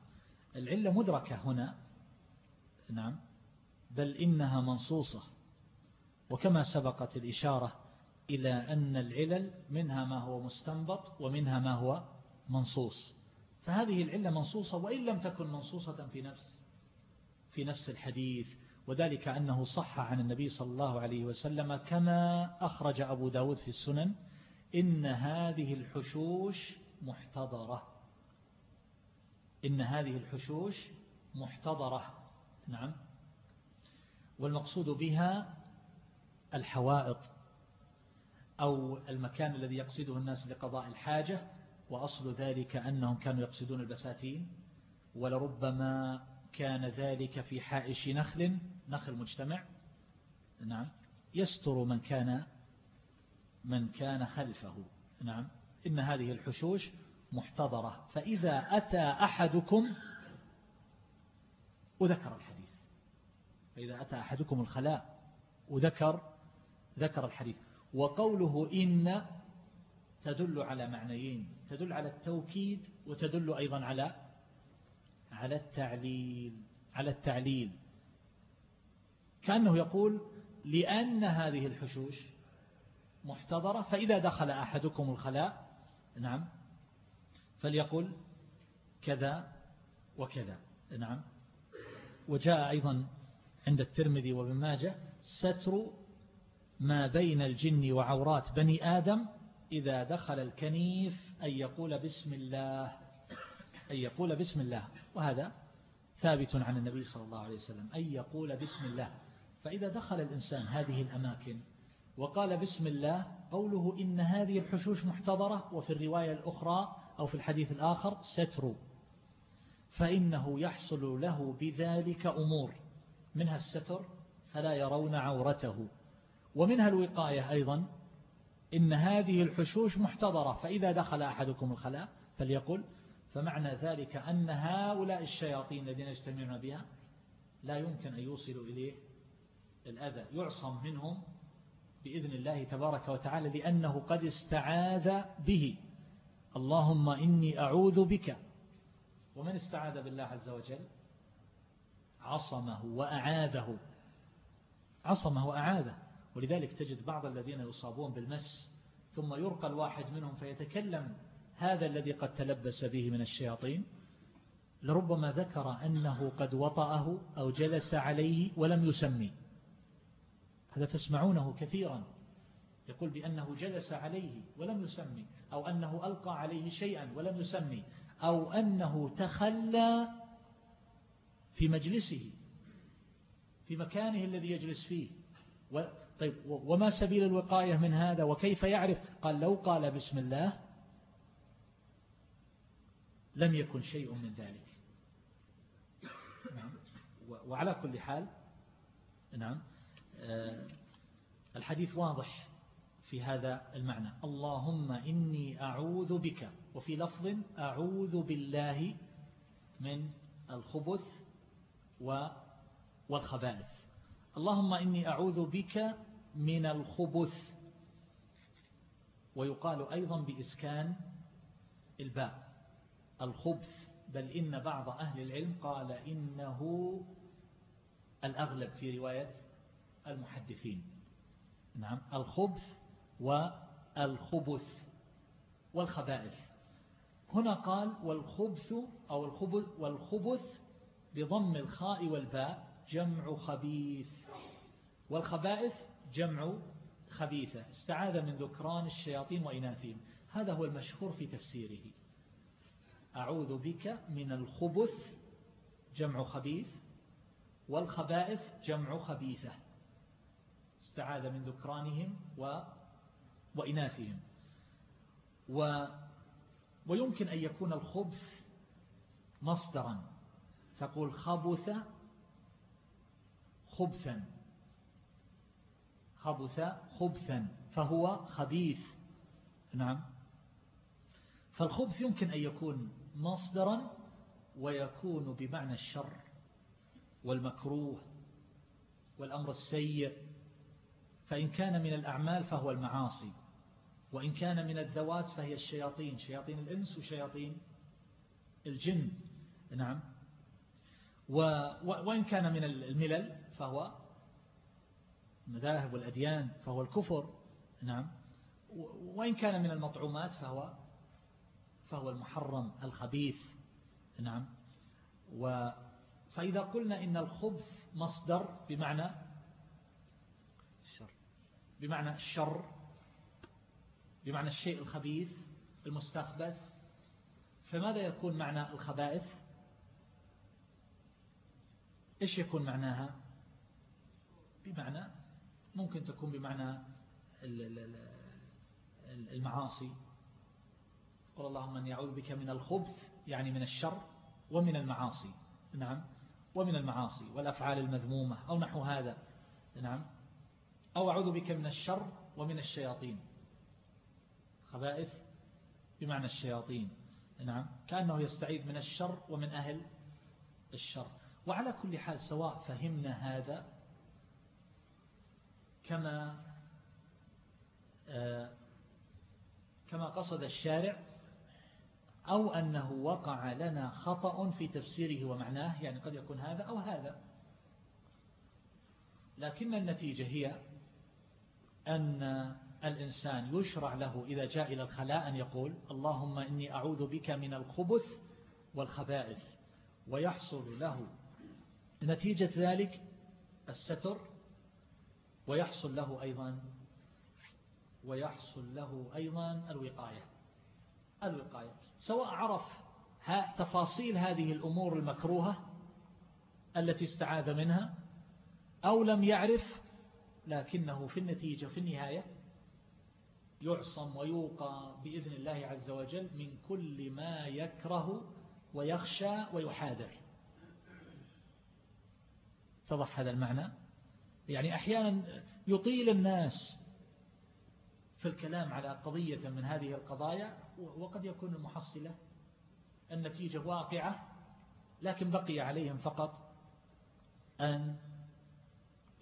العلة مدركة هنا. نعم. بل إنها منصوصة. وكما سبقت الإشارة إلى أن العلل منها ما هو مستنبط ومنها ما هو منصوص. فهذه العلة منصوصة وإن لم تكن منصوصة في نفس في نفس الحديث وذلك أنه صح عن النبي صلى الله عليه وسلم كما أخرج أبو داود في السنن إن هذه الحشوش محتضرة. إن هذه الحشوش محتضرة. نعم. والمقصود بها الحوائط. أو المكان الذي يقصده الناس لقضاء الحاجة وأصل ذلك أنهم كانوا يقصدون البساتين ولربما كان ذلك في حائش نخل نخل مجتمع. نعم. يستر من كان من كان خلفه. نعم. إن هذه الحشوش محتضرة. فإذا أتى أحدكم وذكر الحديث. فإذا أتى أحدكم الخلاء وذكر ذكر الحديث. وقوله إن تدل على معنيين تدل على التوكيد وتدل أيضا على على التعليل على التعليل. كأنه يقول لأن هذه الحشوش محتضرة فإذا دخل أحدكم الخلاء نعم فليقل كذا وكذا نعم. وجاء أيضا عند الترمذي وابن ماجه ستر ما بين الجن وعورات بني آدم إذا دخل الكنيف أن يقول بسم الله أن يقول بسم الله. وهذا ثابت عن النبي صلى الله عليه وسلم أن يقول بسم الله. فإذا دخل الإنسان هذه الأماكن وقال بسم الله قوله إن هذه الحشوش محتضرة وفي الرواية الأخرى أو في الحديث الآخر ستر. فإنه يحصل له بذلك أمور. منها الستر فلا يرون عورته. ومنها الوقاية أيضا إن هذه الحشوش محتضرة فإذا دخل أحدكم الخلاء فليقل فمعنى ذلك أن هؤلاء الشياطين الذين يجتمعون بها لا يمكن أن يوصلوا إليه الأذى. يعصم منهم بإذن الله تبارك وتعالى لأنه قد استعاذ به. اللهم إني أعوذ بك. ومن استعاذ بالله عز وجل؟ عصمه وأعاذه. عصمه وأعاذه. ولذلك تجد بعض الذين يصابون بالمس ثم يرقى الواحد منهم فيتكلم هذا الذي قد تلبس به من الشياطين لربما ذكر أنه قد وطأه أو جلس عليه ولم يسمي. هذا تسمعونه كثيرا. يقول بأنه جلس عليه ولم يسمي أو أنه ألقى عليه شيئا ولم يسمي أو أنه تخلى في مجلسه في مكانه الذي يجلس فيه. طيب وما سبيل الوقاية من هذا؟ وكيف يعرف؟ قال لو قال بسم الله لم يكن شيء من ذلك. نعم. وعلى كل حال نعم آه، الحديث واضح في هذا المعنى. اللهم إني أعوذ بك وفي لفظ أعوذ بالله من الخبث والخبائث. اللهم إني أعوذ بك من الخبث. ويقال أيضا بإسكان الباء. الخبث بل إن بعض أهل العلم قال إنه الأغلب في رواية المحدثين. نعم الخبث والخبث والخبائث. هنا قال والخبث أو الخبث والخبث بضم الخاء والباء جمع خبيث. والخبائث جمع خبيثة استعاذ من ذكران الشياطين وإناثهم. هذا هو المشهور في تفسيره. أعوذ بك من الخبث جمع خبيث والخبائث جمع خبيثة. استعاذ من ذكرانهم و وإناثهم. و ويمكن أن يكون الخبث مصدرا. تقول خبث خبثا. خبث خبثا فهو خبيث. نعم. فالخبث يمكن أن يكون مصدرا ويكون بمعنى الشر والمكروه والأمر السيء. فإن كان من الأعمال فهو المعاصي وإن كان من الذوات فهي الشياطين شياطين الإنس وشياطين الجن. نعم. وإن كان من الملل فهو المذاهب والأديان فهو الكفر نعم. وإن كان من المطعومات فهو فهو المحرم الخبيث نعم. و فإذا قلنا إن الخبث مصدر بمعنى الشر بمعنى الشر بمعنى الشيء الخبيث المستخبث فماذا يكون معنى الخبائث؟ إيش يكون معناها؟ بمعنى ممكن تكون بمعنى المعاصي. قل اللهم أن يعوذ بك من الخبث يعني من الشر ومن المعاصي. نعم. ومن المعاصي والأفعال المذمومة أو نحو هذا. نعم. أو أعوذ بك من الشر ومن الشياطين. خبائث بمعنى الشياطين. نعم. كأنه يستعيذ من الشر ومن أهل الشر. وعلى كل حال سواء فهمنا هذا كما آه، كما قصد الشارع أو أنه وقع لنا خطأ في تفسيره ومعناه يعني قد يكون هذا أو هذا. لكن النتيجة هي أن الإنسان يشرع له إذا جاء إلى الخلاء أن يقول اللهم إني أعوذ بك من الخبث والخبائث ويحصل له نتيجة ذلك الستر ويحصل له أيضا ويحصل له أيضا الوقاية. الوقاية. سواء عرف تفاصيل هذه الأمور المكروهة التي استعاذ منها أو لم يعرف لكنه في النتيجة في النهاية يعصم ويوقى بإذن الله عز وجل من كل ما يكره ويخشى ويحاذر. اتضح هذا المعنى؟ يعني أحيانا يطيل الناس في الكلام على قضية من هذه القضايا وقد يكون المحصلة النتيجة واقعة لكن بقي عليهم فقط أن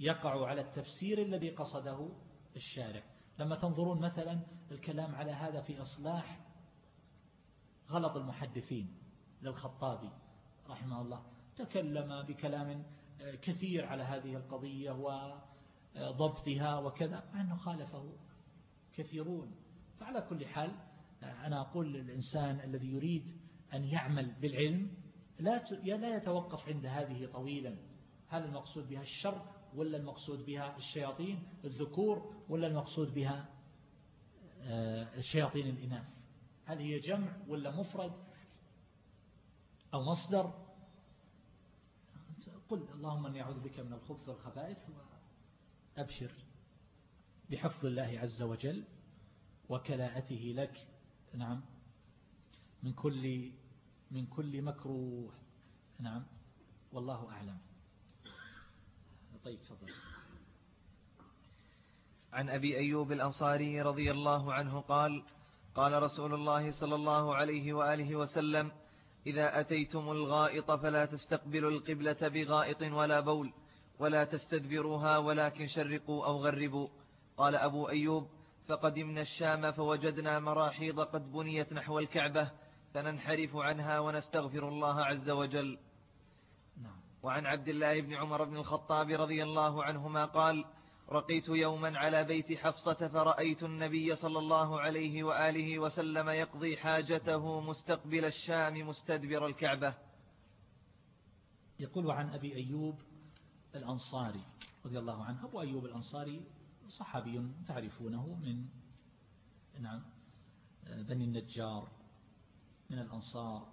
يقعوا على التفسير الذي قصده الشارع. لما تنظرون مثلا الكلام على هذا في إصلاح غلط المحدثين للخطابي رحمه الله تكلم بكلام كثير على هذه القضية وضبطها وكذا مع أنه خالفه كثيرون. فعلى كل حال أنا أقول للإنسان الذي يريد أن يعمل بالعلم لا يتوقف عند هذه طويلا. هل المقصود بها الشر ولا المقصود بها الشياطين؟ الذكور ولا المقصود بها آه، الشياطين الإناث؟ هل هي جمع ولا مفرد أو مصدر؟ قل اللهم أني أعوذ بك من الخبث والخبائث وأبشر بحفظ الله عز وجل وكلاءته لك. نعم. من كل من كل مكروه. نعم. والله أعلم. طيب تفضل. عن أبي أيوب الأنصاري رضي الله عنه قال قال رسول الله صلى الله عليه وآله وسلم إذا أتيتم الغائط فلا تستقبلوا القبلة بغائط ولا بول ولا تستدبروها ولكن شرقوا أو غربوا قال أبو أيوب فقدمنا الشام فوجدنا مراحيض قد بنيت نحو الكعبة فننحرف عنها ونستغفر الله عز وجل نعم. وعن عبد الله بن عمر بن الخطاب رضي الله عنهما قال رقيت يوما على بيت حفصة فرأيت النبي صلى الله عليه وآله وسلم يقضي حاجته مستقبل الشام مستدبر الكعبة. يقول عن أبي أيوب الأنصاري رضي الله عنه. أبو أيوب الأنصاري صحابي تعرفونه من نعم بني النجار من الأنصار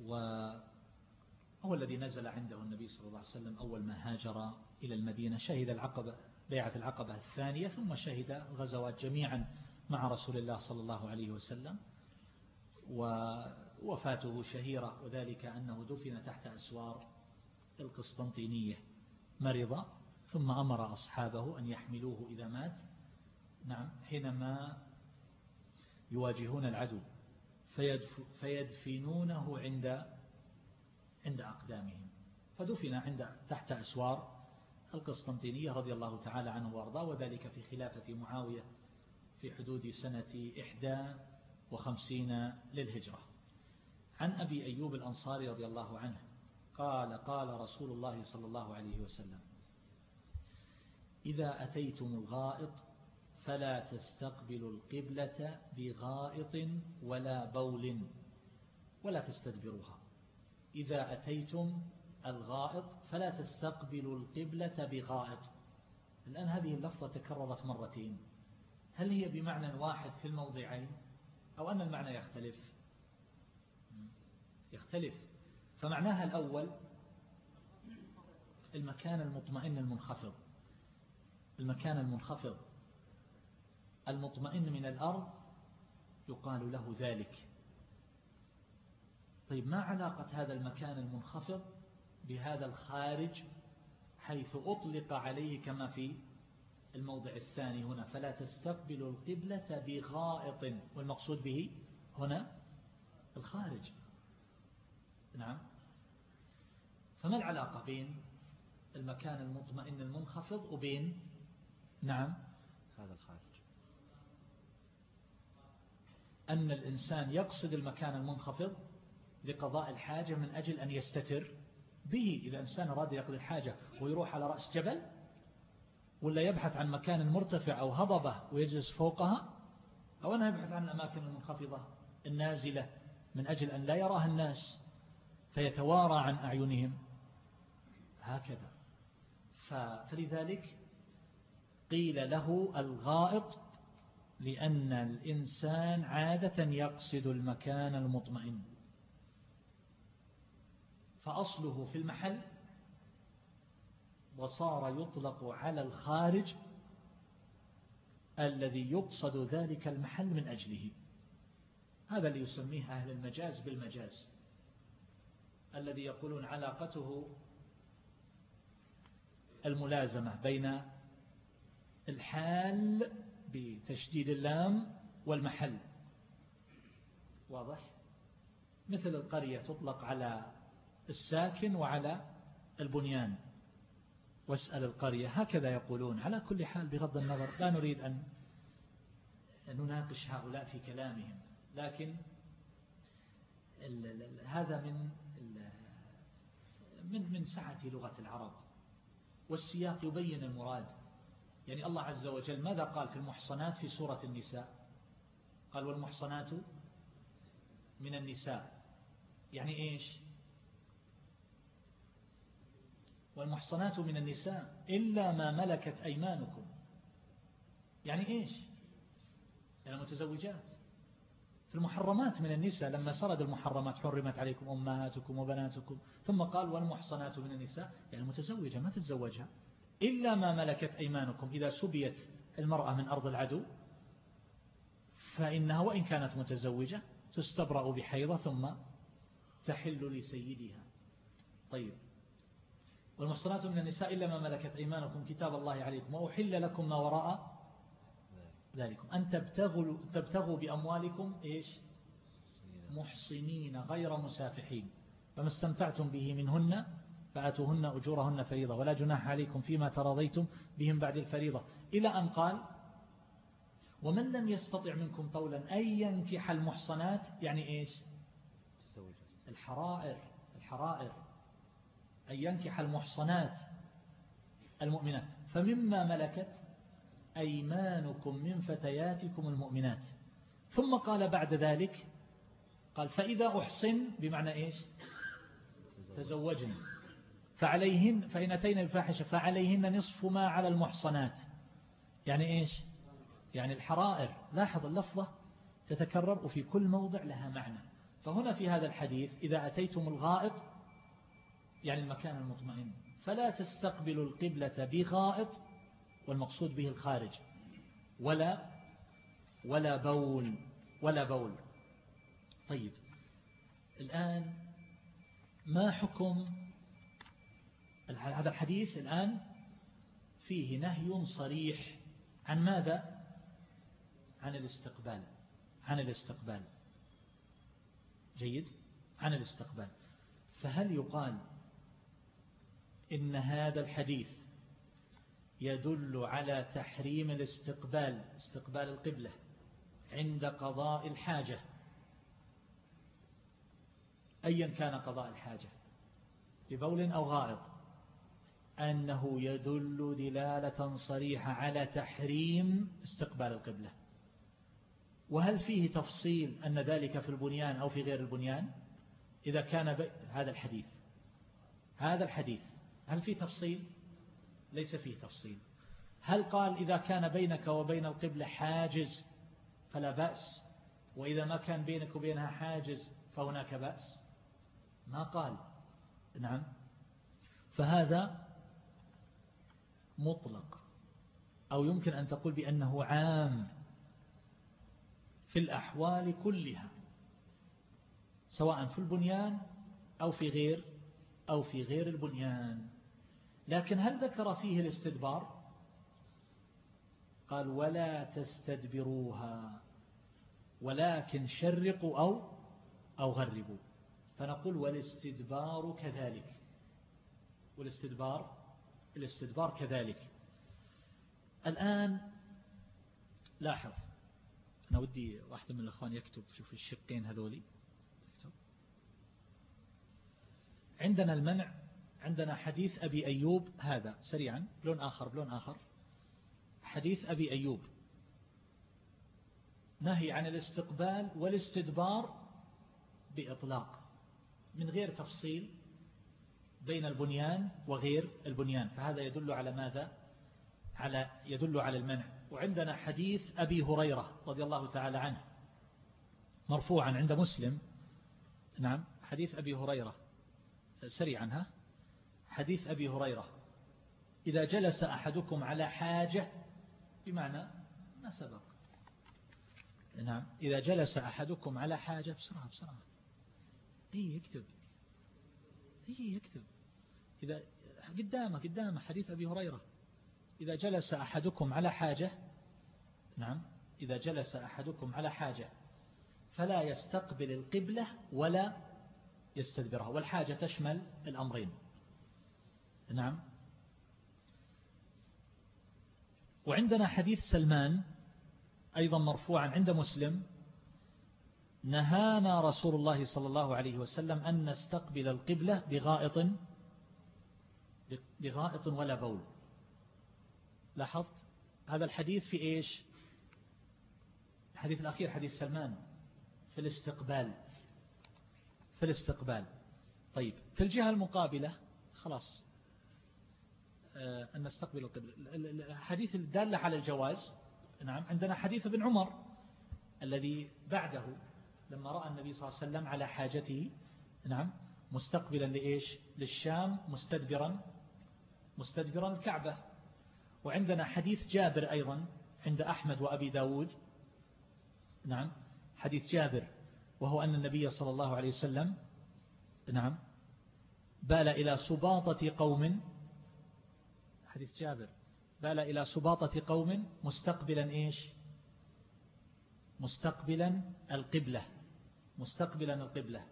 وهو الذي نزل عنده النبي صلى الله عليه وسلم أول ما هاجر إلى المدينة شهد العقبة بيعة العقبة الثانية ثم شهد الغزوات جميعا مع رسول الله صلى الله عليه وسلم ووفاته شهيرة وذلك أنه دفن تحت أسوار القسطنطينية مرض ثم أمر أصحابه أن يحملوه إذا مات. نعم حينما يواجهون العدو فيدفنونه عند عند أقدامهم فدفن عند تحت أسوار القسطنطينية رضي الله تعالى عنه وأرضاه وذلك في خلافة معاوية في حدود سنة إحدى وخمسين للهجرة. عن أبي أيوب الأنصاري رضي الله عنه قال قال رسول الله صلى الله عليه وسلم إذا أتيتم الغائط فلا تستقبلوا القبلة بغائط ولا بول ولا تستدبروها. إذا أتيتم الغائط فلا تستقبلوا القبلة بغائط الآن هذه اللفظة تكررت مرتين. هل هي بمعنى واحد في الموضعين أو أن المعنى يختلف؟ يختلف. فمعناها الأول المكان المطمئن المنخفض. المكان المنخفض. المطمئن من الأرض يقال له ذلك. طيب ما علاقة هذا المكان المنخفض بهذا الخارج حيث أطلق عليه كما في الموضع الثاني هنا فلا تستقبل القبلة بغائط والمقصود به هنا الخارج. نعم. فما العلاقة بين المكان المطمئن المنخفض وبين نعم؟ هذا الخارج. أن الإنسان يقصد المكان المنخفض لقضاء الحاجة من أجل أن يستتر به إذا إنسان أراد يقضي الحاجة ويروح على رأس جبل ولا يبحث عن مكان مرتفع أو هضبة ويجلس فوقها؟ أو أنه يبحث عن الأماكن المنخفضة النازلة من أجل أن لا يراها الناس فيتوارى عن أعينهم. هكذا. فلذلك قيل له الغائط لأن الإنسان عادة يقصد المكان المطمئن. فأصله في المحل وصار يطلق على الخارج الذي يقصد ذلك المحل من أجله. هذا اللي يسميه أهل المجاز بالمجاز الذي يقولون علاقته الملازمة بين الحال بتشديد اللام والمحل. واضح؟ مثل القرية تطلق على الساكن وعلى البنيان. واسأل القرية. هكذا يقولون. على كل حال بغض النظر لا نريد أن نناقش هؤلاء في كلامهم. لكن هذا من من من سعة لغة العرب. والسياق يبين المراد. يعني الله عز وجل ماذا قال في المحصنات في سورة النساء؟ قال والمحصنات من النساء. يعني إيش؟ والمحصنات من النساء إلا ما ملكت أيمانكم. يعني إيش؟ يعني متزوجات في المحرمات من النساء لما سرد المحرمات حرمت عليكم أمهاتكم وبناتكم. ثم قال والمحصنات من النساء يعني متزوجة ما تتزوجها. إلا ما ملكت أيمانكم. إذا سبيت المرأة من أرض العدو فإنها وإن كانت متزوجة تستبرأ بحيضة ثم تحل لسيدها. طيب. والمحصنات من النساء إلا ما ملكت أيمانكم كتاب الله عليكم وأحل لكم ما وراء ذلكم. أن تبتغوا, تبتغوا بأموالكم إيش؟ محصنين غير مسافحين. فما استمتعتم به منهن فأتوهن أجورهن فريضة ولا جناح عليكم فيما تراضيتم بهم بعد الفريضة. إلى أن قال ومن لم يستطع منكم طولا أن ينكح المحصنات يعني إيش؟ الحرائر. الحرائر. أن ينكح المحصنات المؤمنات. فمما ملكت أيمانكم من فتياتكم المؤمنات. ثم قال بعد ذلك قال فإذا أحصن بمعنى إيش؟ تزوجن. فعليهن فإن أتينا بفاحشة فعليهن نصف ما على المحصنات. يعني إيش؟ يعني الحرائر. لاحظ اللفظة تتكرر وفي كل موضع لها معنى. فهنا في هذا الحديث إذا أتيتم الغائط يعني المكان المطمئن. فلا تستقبلوا القبلة بغائط والمقصود به الخارج. ولا ولا بول ولا بول. طيب الآن ما حكم هذا الحديث الآن فيه نهي صريح عن ماذا؟ عن الاستقبال عن الاستقبال. جيد؟ عن الاستقبال. فهل يقال إن هذا الحديث يدل على تحريم الاستقبال استقبال القبلة عند قضاء الحاجة. أيا كان قضاء الحاجة ببول أو غائط أنه يدل دلالة صريحة على تحريم استقبال القبلة. وهل فيه تفصيل أن ذلك في البنيان أو في غير البنيان؟ إذا كان هذا الحديث هذا الحديث هل فيه تفصيل؟ ليس فيه تفصيل. هل قال إذا كان بينك وبين القبلة حاجز فلا بأس وإذا ما كان بينك وبينها حاجز فهناك بأس؟ ما قال. نعم. فهذا مطلق. أو يمكن أن تقول بأنه عام في الأحوال كلها سواء في البنيان أو في غير أو في غير البنيان. لكن هل ذكر فيه الاستدبار؟ قال ولا تستدبروها ولكن شرقوا أو أو غربوا. فنقول والاستدبار كذلك. والاستدبار الاستدبار كذلك. الآن لاحظ أنا ودي واحد من الأخوان يكتب شوف الشقين هذولي. عندنا المنع عندنا حديث أبي أيوب هذا سريعا بلون آخر بلون آخر. حديث أبي أيوب. نهي عن الاستقبال والاستدبار بإطلاق من غير تفصيل بين البنيان وغير البنيان. فهذا يدل على ماذا؟ على يدل على المنع. وعندنا حديث أبي هريرة رضي الله تعالى عنه مرفوعا عند مسلم. نعم حديث أبي هريرة سريعا ها؟ حديث أبي هريرة. إذا جلس أحدكم على حاجة بمعنى ما سبق. نعم إذا جلس أحدكم على حاجة بسرعة بسرعة. إيه يكتب. إيه يكتب. إذا قدامه قدامه حديث أبي هريرة. إذا جلس أحدكم على حاجة نعم إذا جلس أحدكم على حاجة فلا يستقبل القبلة ولا يستدبرها والحاجة تشمل الأمرين. نعم. وعندنا حديث سلمان أيضا مرفوعا عند مسلم. نهانا رسول الله صلى الله عليه وسلم أن نستقبل القبلة بغائط بغائط ولا بول. لاحظت؟ هذا الحديث في إيش؟ الحديث الأخير حديث سلمان. في الاستقبال في الاستقبال. طيب في الجهة المقابلة خلاص أن نستقبل القبلة. الحديث الدالة على الجواز نعم عندنا حديث ابن عمر الذي بعده لما رأى النبي صلى الله عليه وسلم على حاجته نعم مستقبلا لإيش؟ للشام مستدبرا مستدبرا الكعبة. وعندنا حديث جابر أيضا عند أحمد وأبي داود نعم حديث جابر وهو أن النبي صلى الله عليه وسلم نعم بال إلى سباطة قوم حديث جابر. بال إلى سباطة قوم مستقبلا إيش؟ مستقبلا القبلة. مستقبلا القبلة.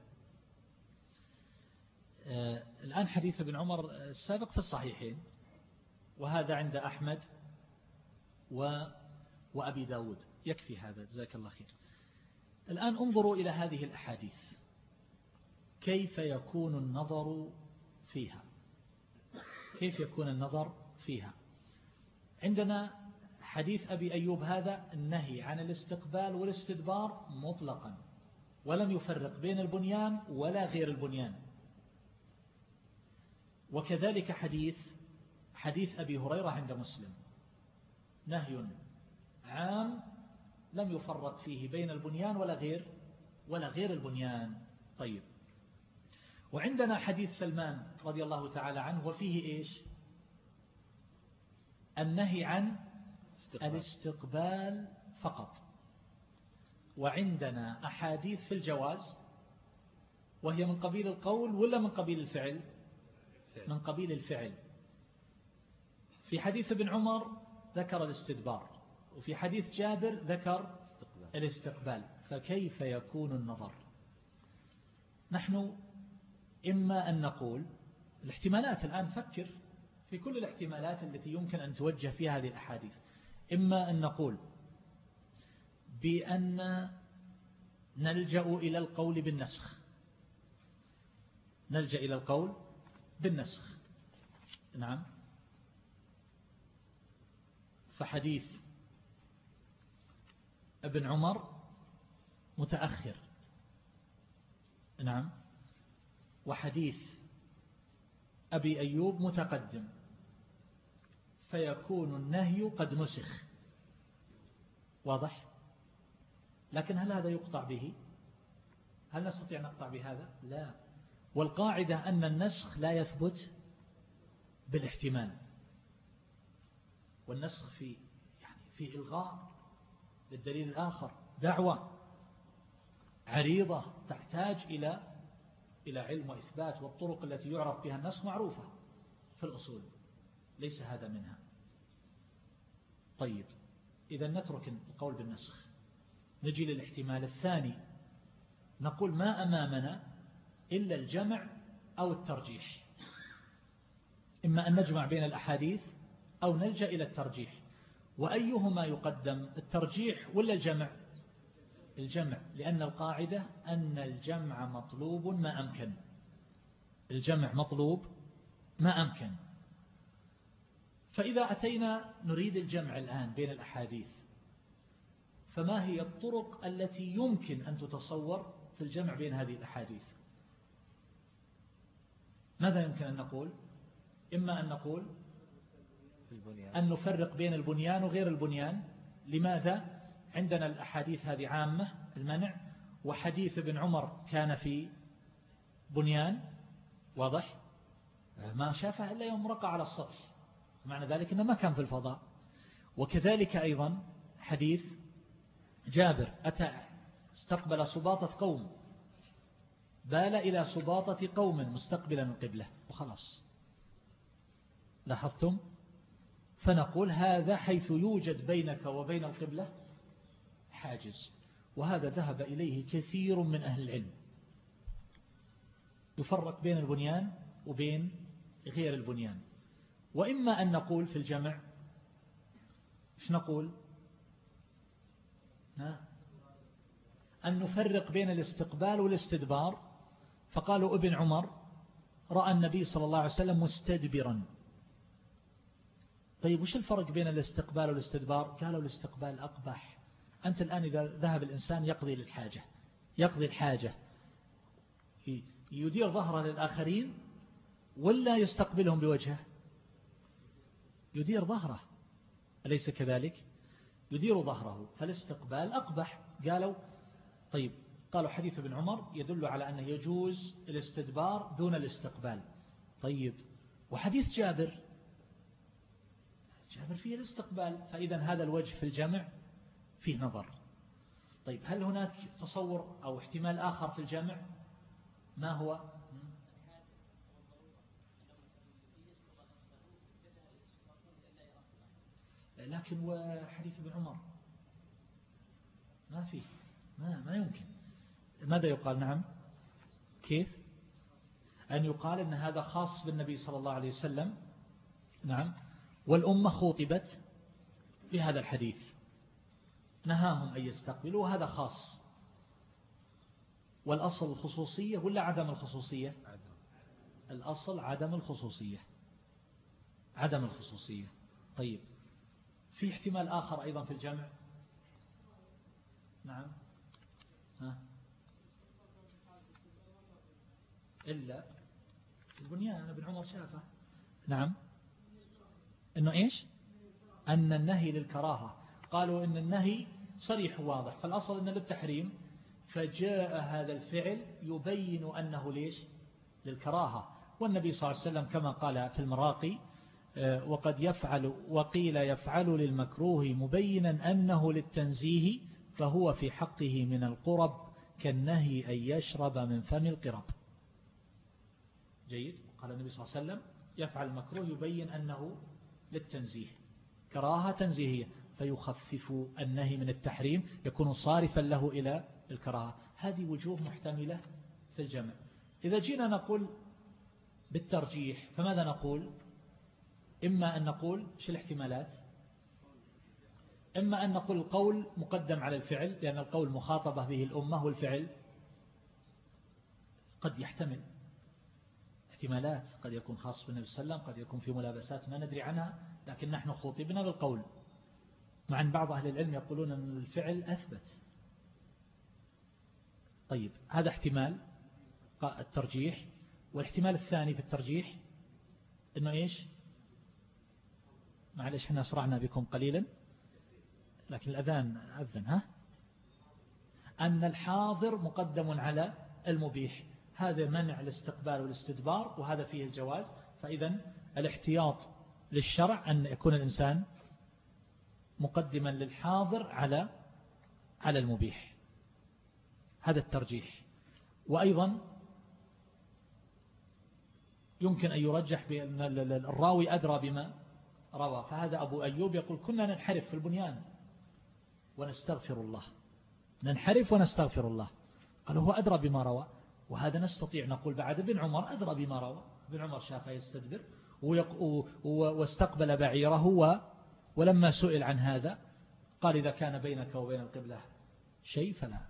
آه الآن حديث ابن عمر السابق في الصحيحين وهذا عند أحمد و وأبي داود. يكفي هذا. جزاك الله خير. الآن انظروا إلى هذه الأحاديث. كيف يكون النظر فيها؟ كيف يكون النظر فيها. عندنا حديث أبي أيوب هذا النهي عن الاستقبال والاستدبار مطلقا ولم يفرق بين البنيان ولا غير البنيان. وكذلك حديث حديث أبي هريرة عند مسلم. نهي عام لم يفرق فيه بين البنيان ولا غير ولا غير البنيان. طيب. وعندنا حديث سلمان رضي الله تعالى عنه وفيه إيش؟ النهي عن استقبال. الاستقبال فقط. وعندنا أحاديث في الجواز وهي من قبيل القول ولا من قبيل الفعل؟ من قبيل الفعل. في حديث ابن عمر ذكر الاستدبار وفي حديث جابر ذكر الاستقبال. فكيف يكون النظر؟ نحن إما أن نقول الاحتمالات الآن فكر في كل الاحتمالات التي يمكن أن توجه فيها هذه الأحاديث. إما أن نقول بأن نلجأ إلى القول بالنسخ. نلجأ إلى القول بالنسخ. نعم. فحديث ابن عمر متأخر. نعم. وحديث أبي أيوب متقدم. فيكون النهي قد نسخ. واضح؟ لكن هل هذا يقطع به؟ هل نستطيع نقطع بهذا؟ لا. والقاعدة أن النسخ لا يثبت بالاحتمال. والنسخ في يعني في إلغاء للدليل الآخر. دعوة عريضة تحتاج إلى إلى علم وإثبات والطرق التي يعرف بها النسخ معروفة في الأصول. ليس هذا منها. طيب إذا نترك القول بالنسخ. نجي للاحتمال الثاني. نقول ما أمامنا إلا الجمع أو الترجيح. إما أن نجمع بين الأحاديث أو نلجأ إلى الترجيح. وأيهما يقدم الترجيح ولا الجمع؟ الجمع لأن القاعدة أن الجمع مطلوب ما أمكن. الجمع مطلوب ما أمكن. فإذا أتينا نريد الجمع الآن بين الأحاديث فما هي الطرق التي يمكن أن تتصور في الجمع بين هذه الأحاديث؟ ماذا يمكن أن نقول؟ إما أن نقول أن نفرق بين البنيان وغير البنيان. لماذا؟ عندنا الأحاديث هذه عامة المنع وحديث ابن عمر كان في بنيان واضح؟ ما شافه إلا يوم رقع على السطح. معنى ذلك أنه ما كان في الفضاء. وكذلك أيضا حديث جابر أتى استقبل سباطة قوم. بال إلى سباطة قوم مستقبلا القبلة. وخلاص. لاحظتم؟ فنقول هذا حيث يوجد بينك وبين القبلة حاجز. وهذا ذهب إليه كثير من أهل العلم. يفرق بين البنيان وبين غير البنيان. وإما أن نقول في الجمع إيش نقول؟ أن نفرق بين الاستقبال والاستدبار. فقالوا ابن عمر رأى النبي صلى الله عليه وسلم مستدبرا. طيب وش الفرق بين الاستقبال والاستدبار؟ قالوا الاستقبال أقبح. أنت الآن إذا ذهب الإنسان يقضي للحاجة يقضي الحاجة. يدير ظهره للآخرين ولا يستقبلهم بوجهه؟ يدير ظهره. أليس كذلك؟ يدير ظهره. فالاستقبال أقبح. قالوا طيب قالوا حديث ابن عمر يدل على أنه يجوز الاستدبار دون الاستقبال. طيب وحديث جابر. جابر فيه الاستقبال. فإذا هذا الوجه في الجمع فيه نظر. طيب هل هناك تصور أو احتمال آخر في الجمع؟ ما هو؟ لكن وحديث ابن عمر. ما فيه ما, ما يمكن. ماذا يقال؟ نعم. كيف؟ أن يقال أن هذا خاص بالنبي صلى الله عليه وسلم. نعم. والأمة خوطبت بهذا الحديث. نهاهم أن يستقبلوا وهذا خاص. والأصل الخصوصية ولا عدم الخصوصية؟ الأصل عدم الخصوصية. عدم الخصوصية. طيب. في احتمال آخر أيضا في الجمع؟ نعم. ها؟ إلا البنيان ابن عمر شافه. نعم. أنه إيش؟ أن النهي للكراهة. قالوا أن النهي صريح واضح فالأصل أنه للتحريم فجاء هذا الفعل يبين أنه ليش؟ للكراهة. والنبي صلى الله عليه وسلم كما قال في المراقي وقد يفعل وقيل يفعل للمكروه مبينا أنه للتنزيه فهو في حقه من القرب كالنهي أن يشرب من فم القرب. جيد. قال النبي صلى الله عليه وسلم يفعل المكروه يبين أنه للتنزيه كراهة تنزيهية فيخفف النهي من التحريم يكون صارفا له إلى الكراهة. هذه وجوه محتملة في الجمع. إذا جينا نقول بالترجيح فماذا نقول؟ إما أن نقول شو الاحتمالات؟ إما أن نقول القول مقدم على الفعل لأن القول مخاطبة به الأمة والفعل قد يحتمل. احتمالات قد يكون خاص بالنبي صلى الله عليه وسلم قد يكون في ملابسات ما ندري عنها لكن نحن خطبنا بالقول. مع أن بعض أهل العلم يقولون أن الفعل أثبت. طيب هذا احتمال الترجيح والاحتمال الثاني في الترجيح أنه إيش؟ معلش إحنا أسرعنا بكم قليلا لكن الأذان أذن ها؟ أن الحاضر مقدم على المبيح. هذا منع الاستقبال والاستدبار وهذا فيه الجواز. فإذا الاحتياط للشرع أن يكون الإنسان مقدما للحاضر على على المبيح. هذا الترجيح. وأيضا يمكن أن يرجح بأن الراوي أدرى بما روى. فهذا أبو أيوب يقول كنا ننحرف في البنيان ونستغفر الله. ننحرف ونستغفر الله. قال هو أدرى بما روى. وهذا نستطيع. نقول بعد ابن عمر أدرى بما روى. ابن عمر شافه يستدبر. واستقبل بعيره ولما سئل عن هذا قال إذا كان بينك وبين القبلة شيء فلا.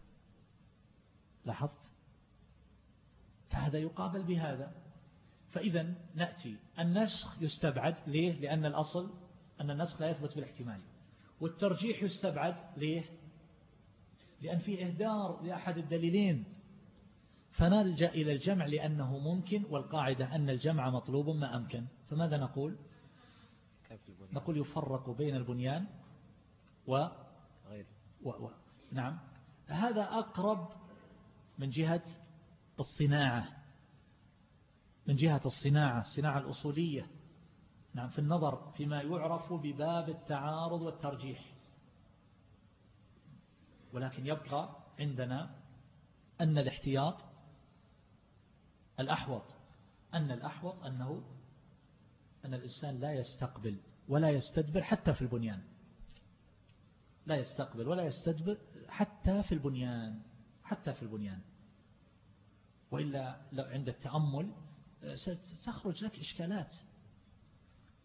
لاحظت؟ فهذا يقابل بهذا. فإذا نأتي النسخ يستبعد ليه؟ لأن الأصل أن النسخ لا يثبت بالاحتمال. والترجيح يستبعد ليه؟ لأن في إهدار لأحد الدليلين. فنلجأ إلى الجمع لأنه ممكن والقاعدة أن الجمع مطلوب ما أمكن. فماذا نقول؟ نقول يفرق بين البنيان و و... و... نعم. هذا أقرب من جهة الصناعة. من جهة الصناعة الصناعة الأصولية. نعم في النظر فيما يعرف بباب التعارض والترجيح. ولكن يبقى عندنا أن الاحتياط الأحوط أن الأحوط أنه أن الإنسان لا يستقبل ولا يستدبر حتى في البنيان. لا يستقبل ولا يستدبر حتى في البنيان حتى في البنيان. وإلا عند التأمل ستخرج لك إشكالات.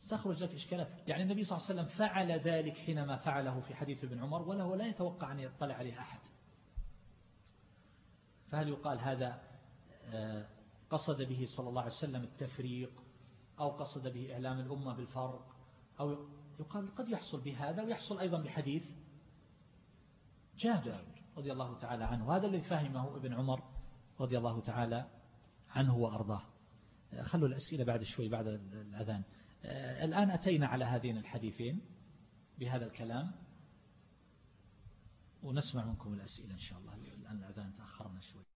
تخرج لك إشكالات. يعني النبي صلى الله عليه وسلم فعل ذلك حينما فعله في حديث ابن عمر وله لا يتوقع أن يطلع عليه أحد. فهل يقال هذا آه، قصد به صلى الله عليه وسلم التفريق أو قصد به إعلام الأمة بالفرق أو يقال قد يحصل بهذا ويحصل أيضا بحديث جابر رضي الله تعالى عنه. هذا الذي فهمه ابن عمر رضي الله تعالى عنه وأرضاه. خلوا الأسئلة بعد شوي بعد الأذان. آه، الآن أتينا على هذين الحديثين بهذا الكلام. ونسمع منكم الأسئلة إن شاء الله. الآن الأذان تأخرنا شوي.